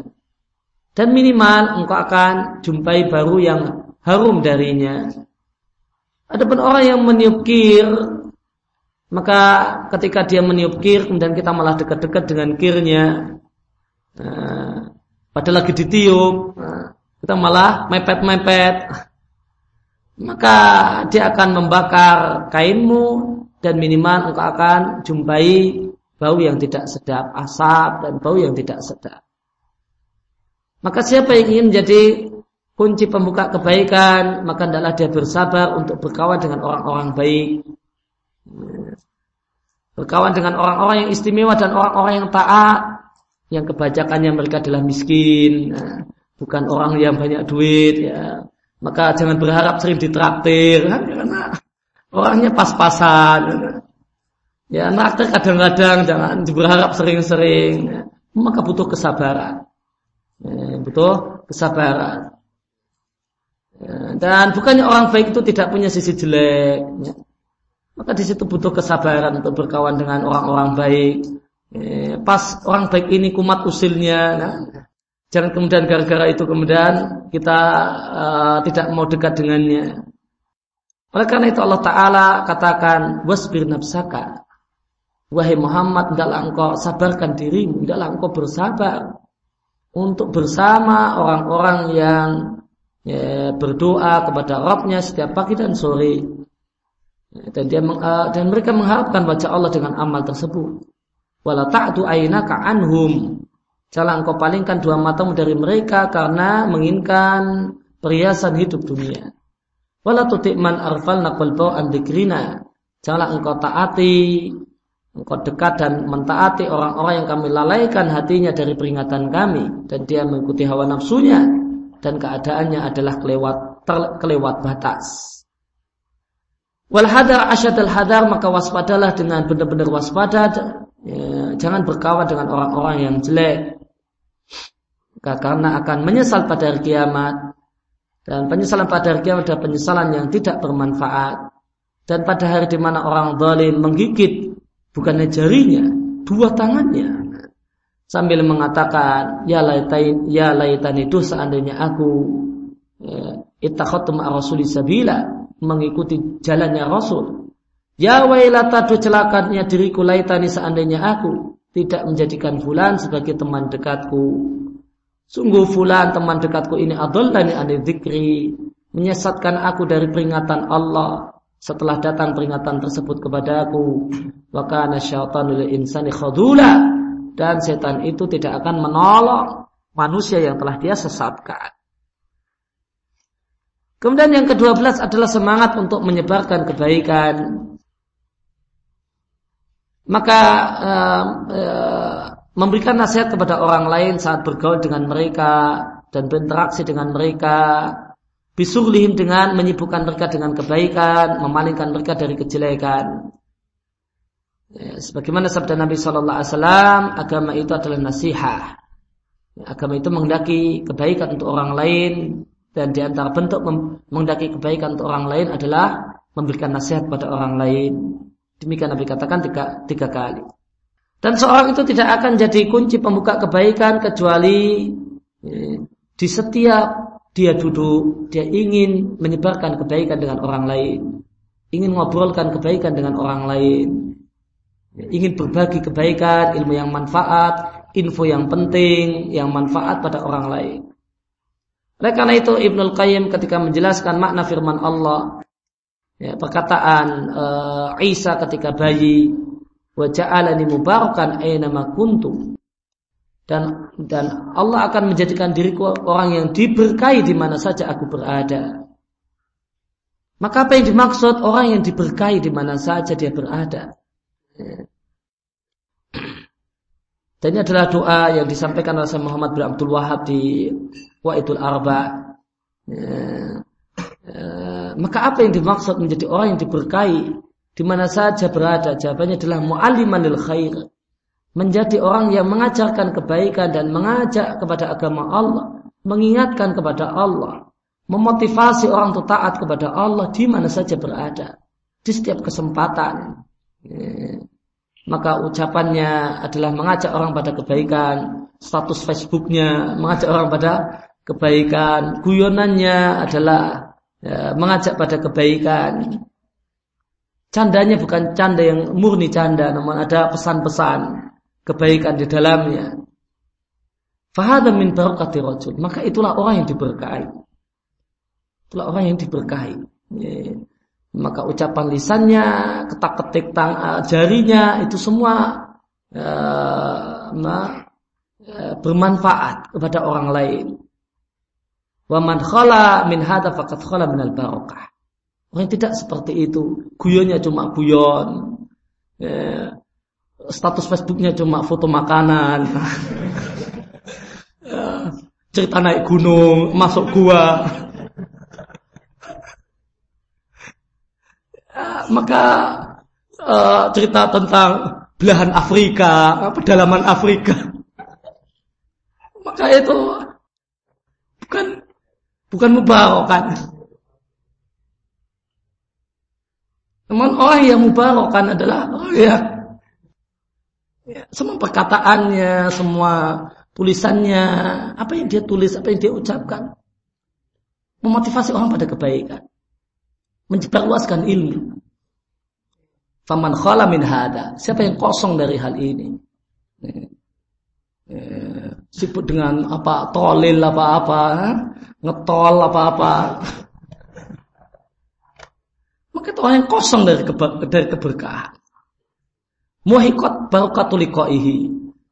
Dan minimal engkau akan jumpai baru yang harum darinya. Adapun orang yang meniup kir, maka ketika dia meniup kir, kemudian kita malah dekat-dekat dengan kirnya, nah, padahal lagi ditiup, nah, kita malah mepet-mepet, maka dia akan membakar kainmu dan minimal engkau akan jumpai bau yang tidak sedap, asap dan bau yang tidak sedap. Maka siapa yang ingin menjadi kunci pembuka kebaikan, maka hendaklah dia bersabar untuk berkawan dengan orang-orang baik. Berkawan dengan orang-orang yang istimewa dan orang-orang yang taat, yang kebajakannya mereka adalah miskin, bukan orang yang banyak duit. Ya. Maka jangan berharap sering ditraktir, karena Orangnya pas-pasan. Ya, naktir kadang-kadang jangan berharap sering-sering. Maka butuh kesabaran. Ya, butuh kesabaran. Ya, dan bukannya orang baik itu tidak punya sisi jelek. Ya. Maka di situ butuh kesabaran untuk berkawan dengan orang-orang baik. Eh, pas orang baik ini kumat usilnya, nah, jangan kemudian gara-gara itu kemudian kita uh, tidak mau dekat dengannya. Oleh karena itu Allah Ta'ala katakan wasbir nafsaka Wahai Muhammad, hendaklah engkau sabarkan dirimu, hendaklah engkau bersabar untuk bersama orang-orang yang ya, berdoa kepada Rabbnya setiap pagi dan sore. Dan dia uh, dan mereka mengharapkan wajah Allah dengan amal tersebut. Wala ta'du anhum. Jangan engkau palingkan dua matamu dari mereka karena menginginkan perhiasan hidup dunia. Wala tutik man arfalna qalbahu an. Janganlah engkau taati Engkau dekat dan mentaati orang-orang yang kami lalaikan hatinya dari peringatan kami dan dia mengikuti hawa nafsunya dan keadaannya adalah kelewat ter, kelewat batas. Wal hadar asyadal hadar maka waspadalah dengan benar-benar waspada ya, jangan berkawan dengan orang-orang yang jelek karena akan menyesal pada hari kiamat dan penyesalan pada hari kiamat adalah penyesalan yang tidak bermanfaat dan pada hari di mana orang zalim menggigit bukannya jarinya, dua tangannya. Sambil mengatakan, ya laitain, ya laitan itu seandainya aku ya, ittakhadtu ma'a rasuli sabila mengikuti jalannya Rasul. Ya wailata celakanya diriku laitani seandainya aku tidak menjadikan fulan sebagai teman dekatku. Sungguh fulan teman dekatku ini adallani ani dzikri, menyesatkan aku dari peringatan Allah setelah datang peringatan tersebut kepadaku wa kana syaitanul insani khadula dan setan itu tidak akan menolong manusia yang telah dia sesatkan. Kemudian yang kedua belas adalah semangat untuk menyebarkan kebaikan. Maka uh, uh, memberikan nasihat kepada orang lain saat bergaul dengan mereka dan berinteraksi dengan mereka Bisuglihim dengan menyibukkan mereka dengan kebaikan, memalingkan mereka dari kejelekan. Ya, sebagaimana sabda Nabi Shallallahu Alaihi Wasallam, agama itu adalah nasihat. Ya, agama itu menghendaki kebaikan untuk orang lain dan di antara bentuk menghendaki kebaikan untuk orang lain adalah memberikan nasihat pada orang lain. Demikian Nabi katakan tiga, tiga kali. Dan seorang itu tidak akan jadi kunci pembuka kebaikan kecuali ya, di setiap dia duduk, dia ingin menyebarkan kebaikan dengan orang lain, ingin ngobrolkan kebaikan dengan orang lain, ingin berbagi kebaikan, ilmu yang manfaat, info yang penting, yang manfaat pada orang lain. Oleh karena itu Ibnul Qayyim ketika menjelaskan makna firman Allah, ya, perkataan uh, Isa ketika bayi, wa ja'alani mubarakan aina ma kuntum dan dan Allah akan menjadikan diriku orang yang diberkahi di mana saja aku berada. Maka apa yang dimaksud orang yang diberkahi di mana saja dia berada? Dan ini adalah doa yang disampaikan oleh Muhammad bin Abdul Wahab di Wa'idul Arba. Maka apa yang dimaksud menjadi orang yang diberkahi di mana saja berada? Jawabannya adalah mu'aliman lil khair menjadi orang yang mengajarkan kebaikan dan mengajak kepada agama Allah, mengingatkan kepada Allah, memotivasi orang untuk taat kepada Allah di mana saja berada, di setiap kesempatan. Ya. Maka ucapannya adalah mengajak orang pada kebaikan, status Facebooknya mengajak orang pada kebaikan, guyonannya adalah ya, mengajak pada kebaikan. Candanya bukan canda yang murni canda, namun ada pesan-pesan kebaikan di dalamnya. Fahada min barakati rajul. Maka itulah orang yang diberkahi. Itulah orang yang diberkahi. Ya. Maka ucapan lisannya, ketak-ketik tang eh, jarinya itu semua uh, nah, uh, bermanfaat kepada orang lain. Wa man khala min hada faqad khala min al barakah. Orang tidak seperti itu, guyonnya cuma guyon. Ya. Status Facebooknya cuma foto makanan, [LAUGHS] cerita naik gunung, masuk gua, maka uh, cerita tentang belahan Afrika, pedalaman Afrika, maka itu bukan bukan mubarak kan. Namun orang yang mubarokan adalah orang yang ya, semua perkataannya, semua tulisannya, apa yang dia tulis, apa yang dia ucapkan, memotivasi orang pada kebaikan, menyebarluaskan ilmu. Faman khala min hada. Siapa yang kosong dari hal ini? Eh, sibuk dengan apa tolil apa-apa, ngetol apa-apa. Maka itu orang yang kosong dari, keber, dari keberkahan. Muhikot.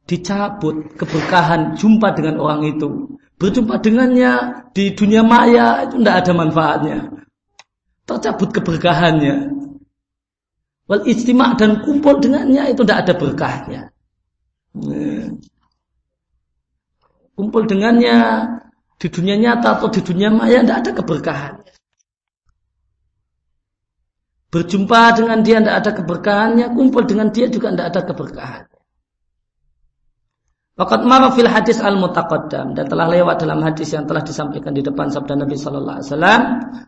Dicabut keberkahan jumpa dengan orang itu. Berjumpa dengannya di dunia maya itu tidak ada manfaatnya. Tercabut keberkahannya. Wal istimak dan kumpul dengannya itu tidak ada berkahnya. Kumpul dengannya di dunia nyata atau di dunia maya tidak ada keberkahan. Berjumpa dengan dia tidak ada keberkahannya, kumpul dengan dia juga tidak ada keberkahan. Waqat mara fil hadis al mutaqaddam dan telah lewat dalam hadis yang telah disampaikan di depan sabda Nabi sallallahu alaihi wasallam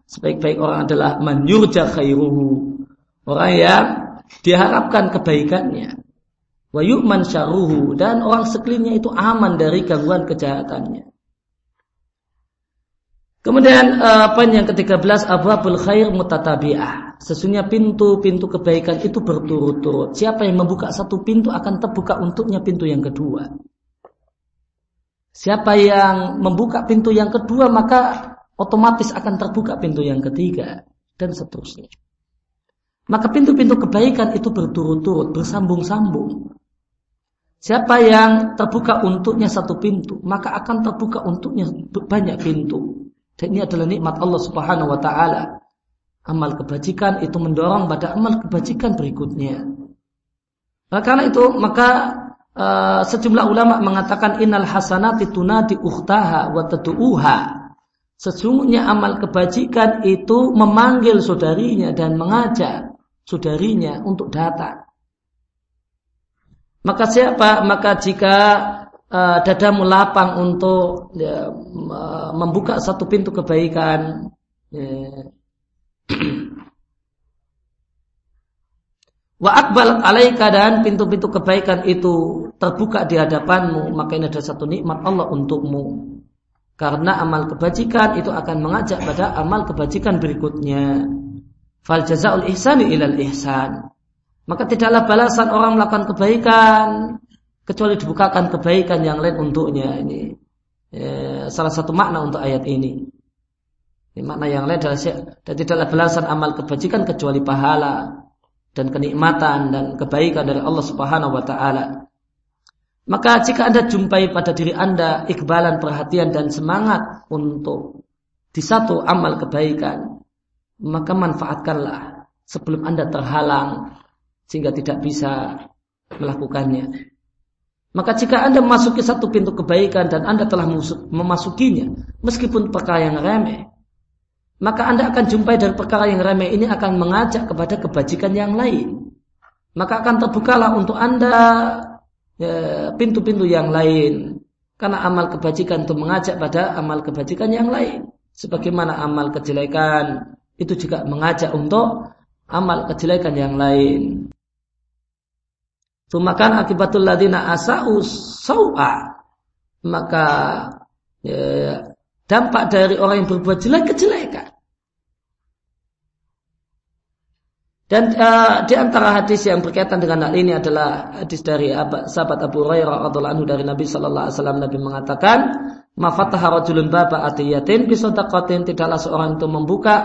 sebaik-baik orang adalah man yurja khairuhu orang yang diharapkan kebaikannya wa yu'man syarruhu dan orang sekelilingnya itu aman dari gangguan kejahatannya Kemudian uh, poin yang ke-13 abwabul khair mutatabi'ah. Sesungguhnya pintu-pintu kebaikan itu berturut-turut. Siapa yang membuka satu pintu akan terbuka untuknya pintu yang kedua. Siapa yang membuka pintu yang kedua maka otomatis akan terbuka pintu yang ketiga dan seterusnya. Maka pintu-pintu kebaikan itu berturut-turut, bersambung-sambung. Siapa yang terbuka untuknya satu pintu, maka akan terbuka untuknya banyak pintu. Dan ini adalah nikmat Allah Subhanahu wa taala. Amal kebajikan itu mendorong pada amal kebajikan berikutnya. Nah, karena itu maka uh, sejumlah ulama mengatakan innal hasanati tunadi ukhtaha wa tatu'uha. Sesungguhnya amal kebajikan itu memanggil saudarinya dan mengajak saudarinya untuk datang. Maka siapa? Maka jika uh, dadamu lapang untuk ya, membuka satu pintu kebaikan. Ya. Wa akbal alaika dan pintu-pintu kebaikan itu terbuka di hadapanmu, maka ini adalah satu nikmat Allah untukmu. Karena amal kebajikan itu akan mengajak pada amal kebajikan berikutnya. Fal jazaul ihsani ilal ihsan. Maka tidaklah balasan orang melakukan kebaikan kecuali dibukakan kebaikan yang lain untuknya ini ya, salah satu makna untuk ayat ini. Ini makna yang lain adalah dan tidaklah belasan amal kebajikan kecuali pahala dan kenikmatan dan kebaikan dari Allah Subhanahu wa taala. Maka jika Anda jumpai pada diri Anda ikbalan perhatian dan semangat untuk di satu amal kebaikan, maka manfaatkanlah sebelum Anda terhalang sehingga tidak bisa melakukannya. Maka jika Anda memasuki satu pintu kebaikan dan Anda telah memasukinya, meskipun perkara yang remeh, maka Anda akan jumpai dari perkara yang remeh ini akan mengajak kepada kebajikan yang lain. Maka akan terbukalah untuk Anda ya, pintu-pintu ya, yang lain. Karena amal kebajikan itu mengajak pada amal kebajikan yang lain. Sebagaimana amal kejelekan itu juga mengajak untuk amal kejelekan yang lain. Tumakan akibatul ladina asa'u sau'a. Maka ya, dampak dari orang yang berbuat jelek kejelekan. Dan uh, di antara hadis yang berkaitan dengan hal ini adalah hadis dari sahabat Abu Hurairah radhiallahu anhu dari Nabi sallallahu alaihi wasallam. Nabi mengatakan, "Ma fataha rajulun baba atiyatin bi sadaqatin. Tidaklah seorang itu membuka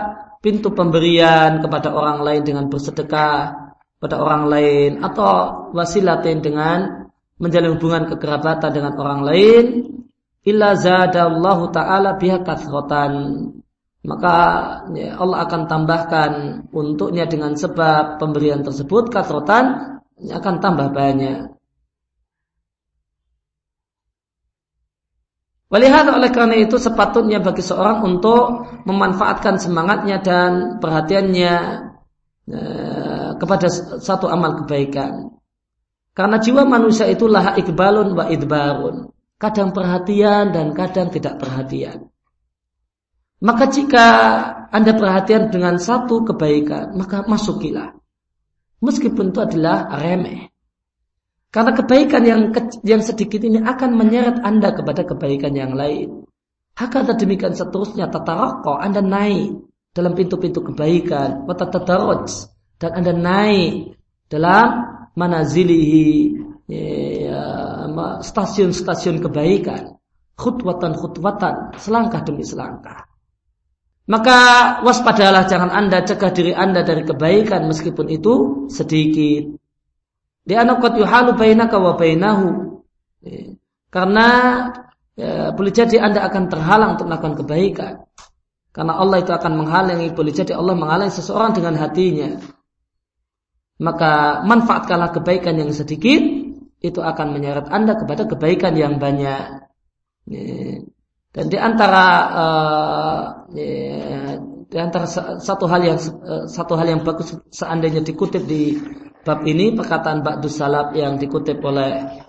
pintu pemberian kepada orang lain dengan bersedekah pada orang lain atau wasilatin dengan menjalin hubungan kekerabatan dengan orang lain illa zadallahu taala biha kathrotan maka ya, Allah akan tambahkan untuknya dengan sebab pemberian tersebut kathrotan akan tambah banyak Walihada oleh karena itu sepatutnya bagi seorang untuk memanfaatkan semangatnya dan perhatiannya Eh, kepada satu amal kebaikan. Karena jiwa manusia itu laha ikbalun wa idbarun. Kadang perhatian dan kadang tidak perhatian. Maka jika Anda perhatian dengan satu kebaikan, maka masukilah. Meskipun itu adalah remeh. Karena kebaikan yang yang sedikit ini akan menyeret Anda kepada kebaikan yang lain. Hakata demikian seterusnya tata rokok Anda naik dalam pintu-pintu kebaikan, wata dan Anda naik dalam manazilihi ya, stasiun-stasiun kebaikan, khutwatan-khutwatan, selangkah demi selangkah. Maka waspadalah jangan Anda cegah diri Anda dari kebaikan meskipun itu sedikit. Di qad yuhalu bainaka wa bainahu. Ya. Karena ya, boleh jadi Anda akan terhalang untuk melakukan kebaikan. Karena Allah itu akan menghalangi, boleh jadi Allah menghalangi seseorang dengan hatinya. Maka manfaatkanlah kebaikan yang sedikit, itu akan menyeret Anda kepada kebaikan yang banyak. Ya. Dan di antara uh, di antara satu hal yang satu hal yang bagus seandainya dikutip di bab ini perkataan Ba'dus Salaf yang dikutip oleh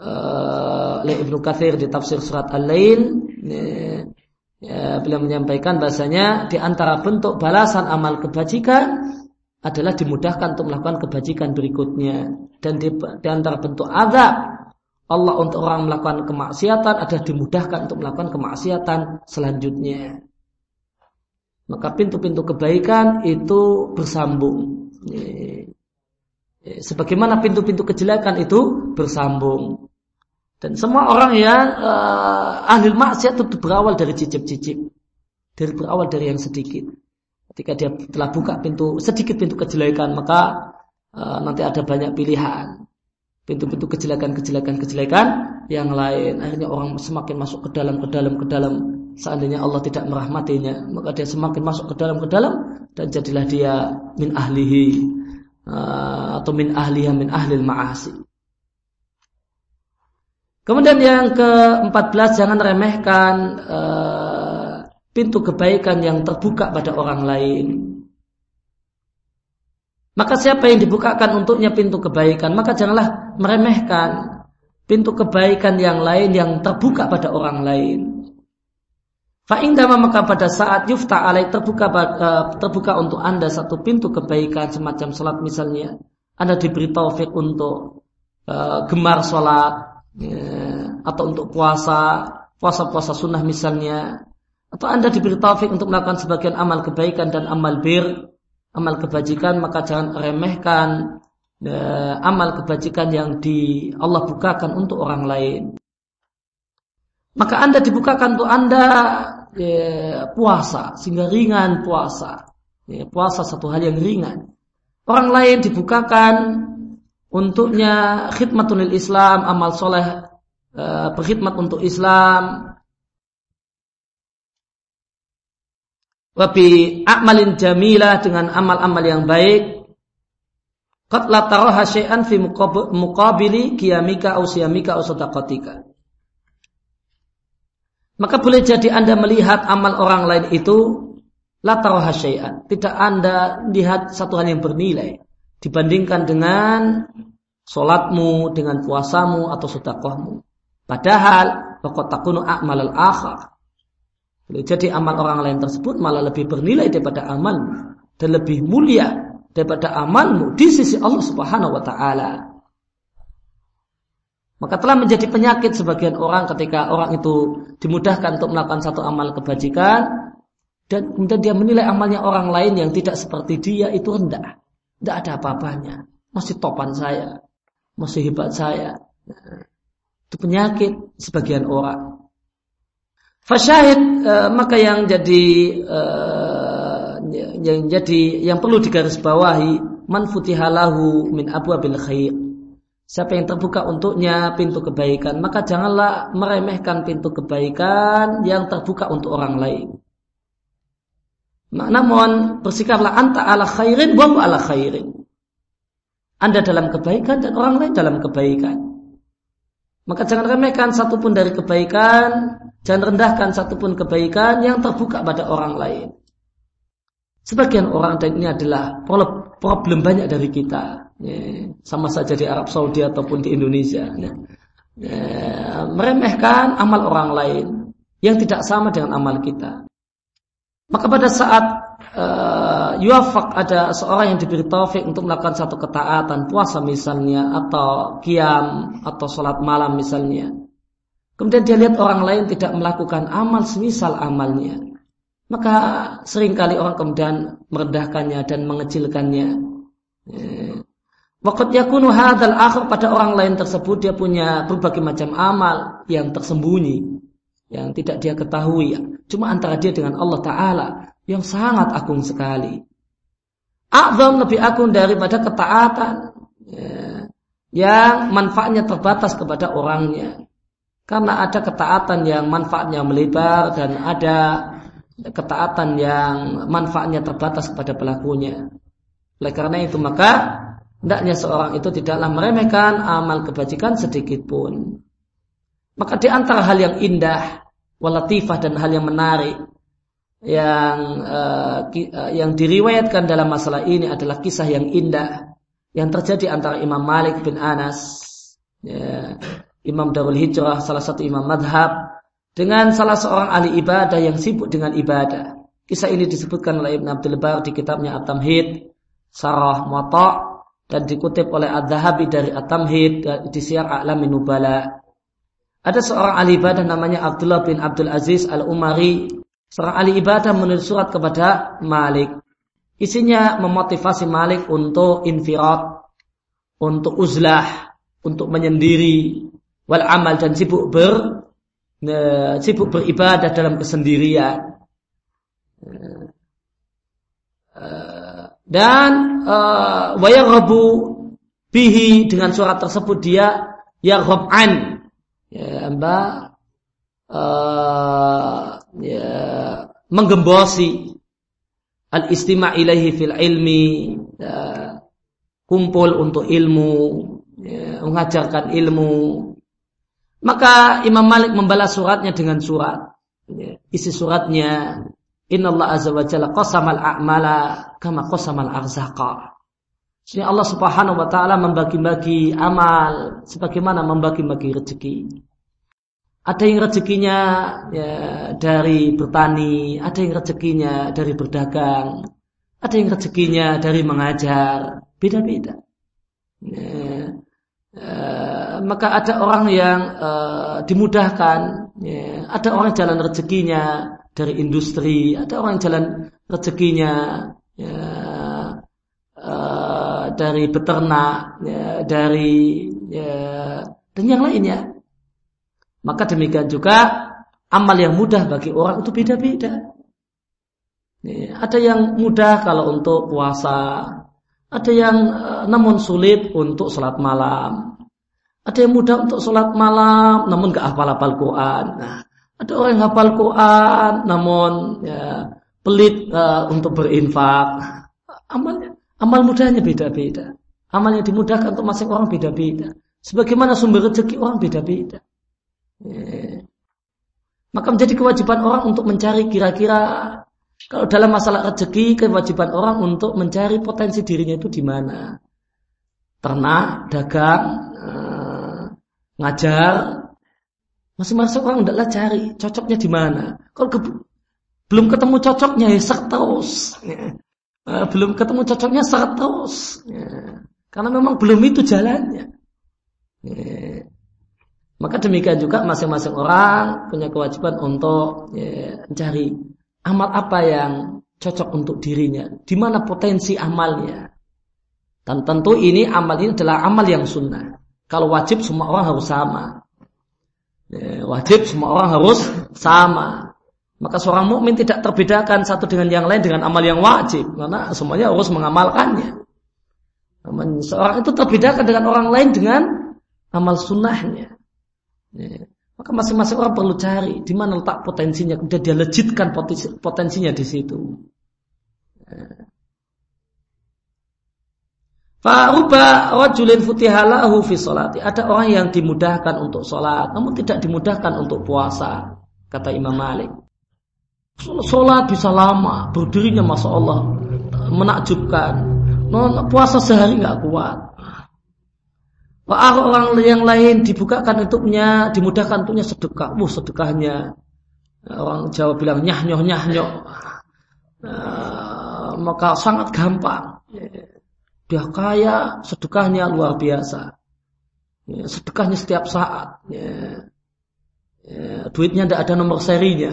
uh, oleh Ibnu Katsir di tafsir surat Al-Lail ya, beliau menyampaikan bahasanya di antara bentuk balasan amal kebajikan adalah dimudahkan untuk melakukan kebajikan berikutnya dan di, di antara bentuk azab Allah untuk orang melakukan kemaksiatan adalah dimudahkan untuk melakukan kemaksiatan selanjutnya. Maka pintu-pintu kebaikan itu bersambung. Eh, sebagaimana pintu-pintu kejelekan itu bersambung. Dan semua orang yang uh, ahli maksiat itu berawal dari cicip-cicip. Dari berawal dari yang sedikit. Ketika dia telah buka pintu sedikit pintu kejelekan, maka uh, nanti ada banyak pilihan. Pintu-pintu kejelekan-kejelekan-kejelekan yang lain. Akhirnya orang semakin masuk ke dalam, ke dalam, ke dalam. Seandainya Allah tidak merahmatinya, maka dia semakin masuk ke dalam, ke dalam. Dan jadilah dia min ahlihi uh, atau min ahliya min ahlil ma'asi. Kemudian yang ke-14 jangan remehkan uh, pintu kebaikan yang terbuka pada orang lain. Maka siapa yang dibukakan untuknya pintu kebaikan, maka janganlah meremehkan pintu kebaikan yang lain yang terbuka pada orang lain. Fa'indama maka pada saat yufta alaih terbuka eh, terbuka untuk anda satu pintu kebaikan semacam sholat misalnya, anda diberi taufik untuk uh, gemar sholat ya, atau untuk puasa, puasa-puasa sunnah misalnya, atau anda diberi taufik untuk melakukan sebagian amal kebaikan dan amal bir, amal kebajikan maka jangan remehkan uh, amal kebajikan yang di Allah bukakan untuk orang lain. Maka anda dibukakan untuk anda ya, puasa sehingga ringan puasa. Ya, puasa satu hal yang ringan. Orang lain dibukakan untuknya khidmatul Islam, amal soleh, uh, berkhidmat untuk Islam. Wabi amalin jamilah dengan amal-amal yang baik. Qad la taraha fi muqabili qiyamika au siyamika. Maka boleh jadi Anda melihat amal orang lain itu lataraha syai'an. Tidak Anda lihat satu hal yang bernilai dibandingkan dengan solatmu, dengan puasamu atau sedekahmu. Padahal pokok takunu akmal al-akhar. Jadi amal orang lain tersebut malah lebih bernilai daripada amalmu dan lebih mulia daripada amalmu di sisi Allah Subhanahu wa taala. Maka telah menjadi penyakit sebagian orang ketika orang itu dimudahkan untuk melakukan satu amal kebajikan dan kemudian dia menilai amalnya orang lain yang tidak seperti dia itu rendah. Tidak ada apa-apanya. Masih topan saya. Masih hebat saya. Itu penyakit sebagian orang. Fasyahid e, maka yang jadi e, yang jadi yang perlu digarisbawahi man futihalahu min abwabil khair Siapa yang terbuka untuknya pintu kebaikan, maka janganlah meremehkan pintu kebaikan yang terbuka untuk orang lain. Namun bersikaplah anta ala khairin wa ala khairin. Anda dalam kebaikan dan orang lain dalam kebaikan. Maka jangan remehkan satupun dari kebaikan, jangan rendahkan satupun kebaikan yang terbuka pada orang lain. Sebagian orang dan ini adalah problem banyak dari kita. Ya, sama saja di Arab Saudi ataupun di Indonesia ya, ya, meremehkan amal orang lain yang tidak sama dengan amal kita. Maka pada saat uh, yuafak ada seorang yang diberi taufik untuk melakukan satu ketaatan puasa misalnya atau kiam atau sholat malam misalnya. Kemudian dia lihat orang lain tidak melakukan amal semisal amalnya. Maka sering kali orang kemudian merendahkannya dan mengecilkannya. Ya. Waktu yakunu hadal akhir pada orang lain tersebut dia punya berbagai macam amal yang tersembunyi yang tidak dia ketahui. Cuma antara dia dengan Allah Ta'ala yang sangat agung sekali. A'zam lebih agung daripada ketaatan ya, yang manfaatnya terbatas kepada orangnya. Karena ada ketaatan yang manfaatnya melebar dan ada ketaatan yang manfaatnya terbatas kepada pelakunya. Oleh karena itu maka hendaknya seorang itu tidaklah meremehkan amal kebajikan sedikit pun. Maka di antara hal yang indah, walatifah dan hal yang menarik yang uh, yang diriwayatkan dalam masalah ini adalah kisah yang indah yang terjadi antara Imam Malik bin Anas, ya, Imam Darul Hijrah, salah satu imam madhab, dengan salah seorang ahli ibadah yang sibuk dengan ibadah. Kisah ini disebutkan oleh Ibn Abdul Bar di kitabnya At-Tamhid, Sarah Mata' dan dikutip oleh Ad-Dhahabi dari At-Tamhid di Syiar A'lamin Nubala. Ada seorang ahli ibadah namanya Abdullah bin Abdul Aziz Al-Umari Seorang ahli ibadah menulis surat kepada Malik. Isinya memotivasi Malik untuk infirat, untuk uzlah, untuk menyendiri, wal amal dan sibuk ber sibuk beribadah dalam kesendirian. Dan uh, wayarabu bihi dengan surat tersebut dia ya an ya mbak uh, ya, menggembosi. Al istima ilaihi fil ilmi. Ya, kumpul untuk ilmu. Ya, mengajarkan ilmu. Maka Imam Malik membalas suratnya dengan surat. Ya, isi suratnya. Inna Allah azza wa jalla qasamal a'mala kama qasamal arzaqa Jadi Allah subhanahu wa ta'ala membagi-bagi amal sebagaimana membagi-bagi rezeki. Ada yang rezekinya ya, dari bertani, ada yang rezekinya dari berdagang, ada yang rezekinya dari mengajar, beda-beda. Ya, uh, maka ada orang yang uh, dimudahkan, ya, ada orang jalan rezekinya dari industri, ada orang jalan rezekinya ya, uh, dari beternak, ya, dari ya, dan yang lainnya. Maka demikian juga amal yang mudah bagi orang itu beda-beda. Ada yang mudah kalau untuk puasa, ada yang eh, namun sulit untuk sholat malam, ada yang mudah untuk sholat malam namun gak hafal-hafal Quran. Nah, ada orang yang hafal Quran namun ya, pelit uh, untuk berinfak. Amal amal mudahnya beda-beda. Amal yang dimudahkan untuk masing orang beda-beda. Sebagaimana sumber rezeki orang beda-beda. Eh. Maka menjadi kewajiban orang untuk mencari kira-kira kalau dalam masalah rezeki kewajiban orang untuk mencari potensi dirinya itu di mana. Ternak, dagang, eh, ngajar, masing-masing orang hendaklah cari cocoknya di mana. Kalau ke, belum ketemu cocoknya ya terus. Ya. Eh, belum ketemu cocoknya serat terus. Karena memang belum itu jalannya. Ya. Maka demikian juga masing-masing orang punya kewajiban untuk ya, mencari amal apa yang cocok untuk dirinya, di mana potensi amalnya. Dan tentu ini amal ini adalah amal yang sunnah. Kalau wajib semua orang harus sama. Ya, wajib semua orang harus sama. Maka seorang mukmin tidak terbedakan satu dengan yang lain dengan amal yang wajib, karena semuanya harus mengamalkannya. Seorang itu terbedakan dengan orang lain dengan amal sunnahnya. Ya. Maka masing-masing orang perlu cari di mana letak potensinya, kemudian dia lejitkan potensinya di situ. Ya. Fa'ruba rajulin futihalahu fi sholati. Ada orang yang dimudahkan untuk sholat, namun tidak dimudahkan untuk puasa, kata Imam Malik. Sholat bisa lama, berdirinya masya Allah menakjubkan. Puasa sehari nggak kuat. Orang yang lain dibukakan untuknya, dimudahkan untuknya sedekah. Wah sedekahnya orang Jawa bilang nyah nyoh nyah nyoh. Nah, maka sangat gampang. Dia kaya, sedekahnya luar biasa. Ya, sedekahnya setiap saat. Ya. Ya, duitnya tidak ada nomor serinya.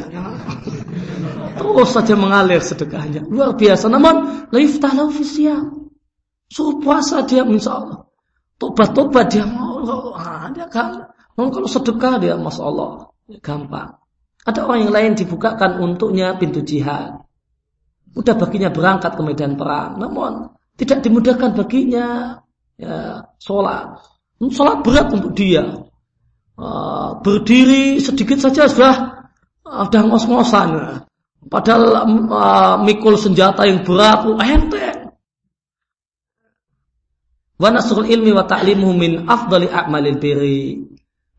[LAUGHS] Terus saja mengalir sedekahnya. Luar biasa. Namun, laif tahu fisiam. Suruh puasa dia, insya Allah. Tobat-tobat dia mau. Ah, dia kan. Kalau sedekah dia, masya Allah. Gampang. Ada orang yang lain dibukakan untuknya pintu jihad. Mudah baginya berangkat ke medan perang. Namun tidak dimudahkan baginya ya, sholat. Sholat berat untuk dia. Uh, berdiri sedikit saja sudah sudah ngos-ngosan. Padahal uh, mikul senjata yang berat, enteng. Wa nasrul ilmi wa ta'limuhu min afdali a'malil biri.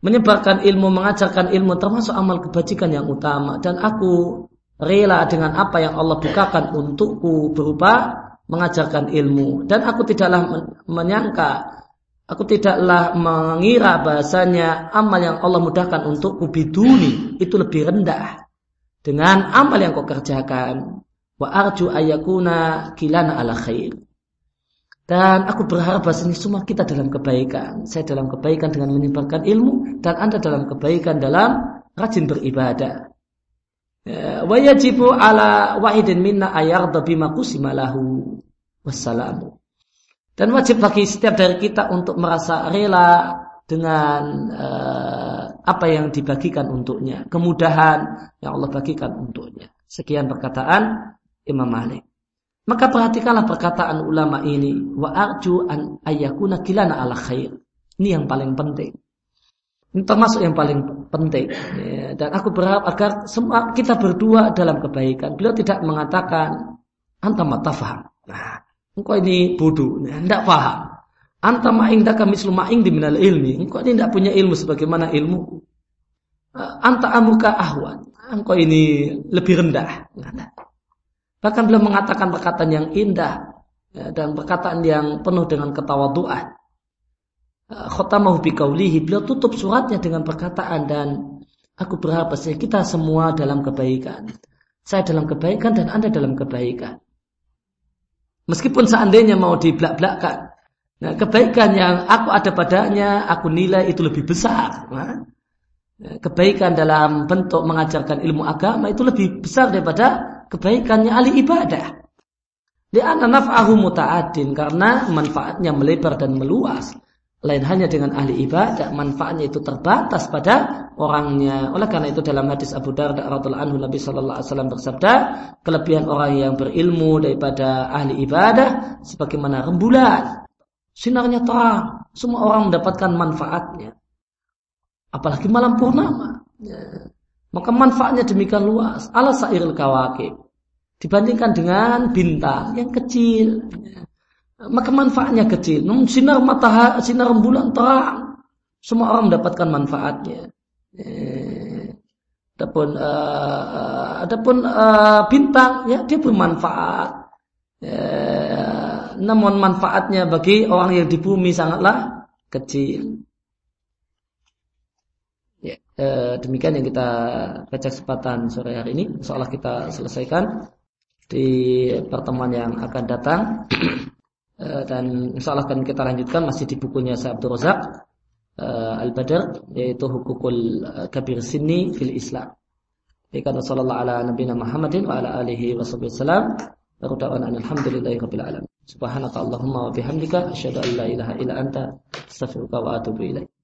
Menyebarkan ilmu, mengajarkan ilmu termasuk amal kebajikan yang utama. Dan aku rela dengan apa yang Allah bukakan untukku berupa mengajarkan ilmu. Dan aku tidaklah menyangka, aku tidaklah mengira bahasanya amal yang Allah mudahkan untukku biduni itu lebih rendah dengan amal yang kau kerjakan. Wa arju ayakuna kilana ala khair. Dan aku berharap bahasanya semua kita dalam kebaikan. Saya dalam kebaikan dengan menyebarkan ilmu dan Anda dalam kebaikan dalam rajin beribadah. Ya, wa yajibu ala wahidin minna ayarda bima kusimalahu. Wassalamu. Dan wajib bagi setiap dari kita untuk merasa rela dengan uh, apa yang dibagikan untuknya, kemudahan yang Allah bagikan untuknya. Sekian perkataan Imam Malik. Maka perhatikanlah perkataan ulama ini wa arju an ayyakuna kilana ala khair. Ini yang paling penting. Ini termasuk yang paling penting. Ya, dan aku berharap agar semua kita berdua dalam kebaikan. Beliau tidak mengatakan anta matafaham. Nah, engkau ini bodoh, tidak paham. Anta ma'indaka mislu ma'indi minal ilmi. Engkau ini tidak punya ilmu sebagaimana ilmu. Anta amuka ahwan. Engkau ini lebih rendah. Nah, Bahkan beliau mengatakan perkataan yang indah ya, dan perkataan yang penuh dengan ketawaduan. Uh, Khotamahu biqaulihi, beliau tutup suratnya dengan perkataan dan aku berharap sih kita semua dalam kebaikan. Saya dalam kebaikan dan Anda dalam kebaikan. Meskipun seandainya mau diblak-blakkan. Nah, kebaikan yang aku ada padanya, aku nilai itu lebih besar. Nah, kebaikan dalam bentuk mengajarkan ilmu agama itu lebih besar daripada kebaikannya ahli ibadah. Lianna naf'ahu muta'adin karena manfaatnya melebar dan meluas. Lain hanya dengan ahli ibadah, manfaatnya itu terbatas pada orangnya. Oleh karena itu dalam hadis Abu Darda radhiallahu anhu Nabi sallallahu alaihi wasallam bersabda, kelebihan orang yang berilmu daripada ahli ibadah sebagaimana rembulan. Sinarnya terang, semua orang mendapatkan manfaatnya. Apalagi malam purnama. Ya. Maka manfaatnya demikian luas. Ala sairil kawakib. Dibandingkan dengan bintang yang kecil. Maka manfaatnya kecil. Sinar matahari, sinar rembulan terang. Semua orang mendapatkan manfaatnya. Eh, adapun uh, adapun uh, bintang ya dia bermanfaat. Eh, namun manfaatnya bagi orang yang di bumi sangatlah kecil. Eh, demikian yang kita baca kesempatan sore hari ini. Seolah kita selesaikan di pertemuan yang akan datang. [CLEARS THROAT] eh, dan insya Allah akan kita lanjutkan masih di bukunya Syekh Abdul Razak eh, Al-Badr yaitu Hukukul Kabir Sini fil Islam. Ikan sallallahu ala nabiyina Muhammadin wa ala alihi wa sallam. Wa alhamdulillahi rabbil alamin. Subhanaka Allahumma wa bihamdika asyhadu an la ilaha illa anta astaghfiruka wa atubu ilaik.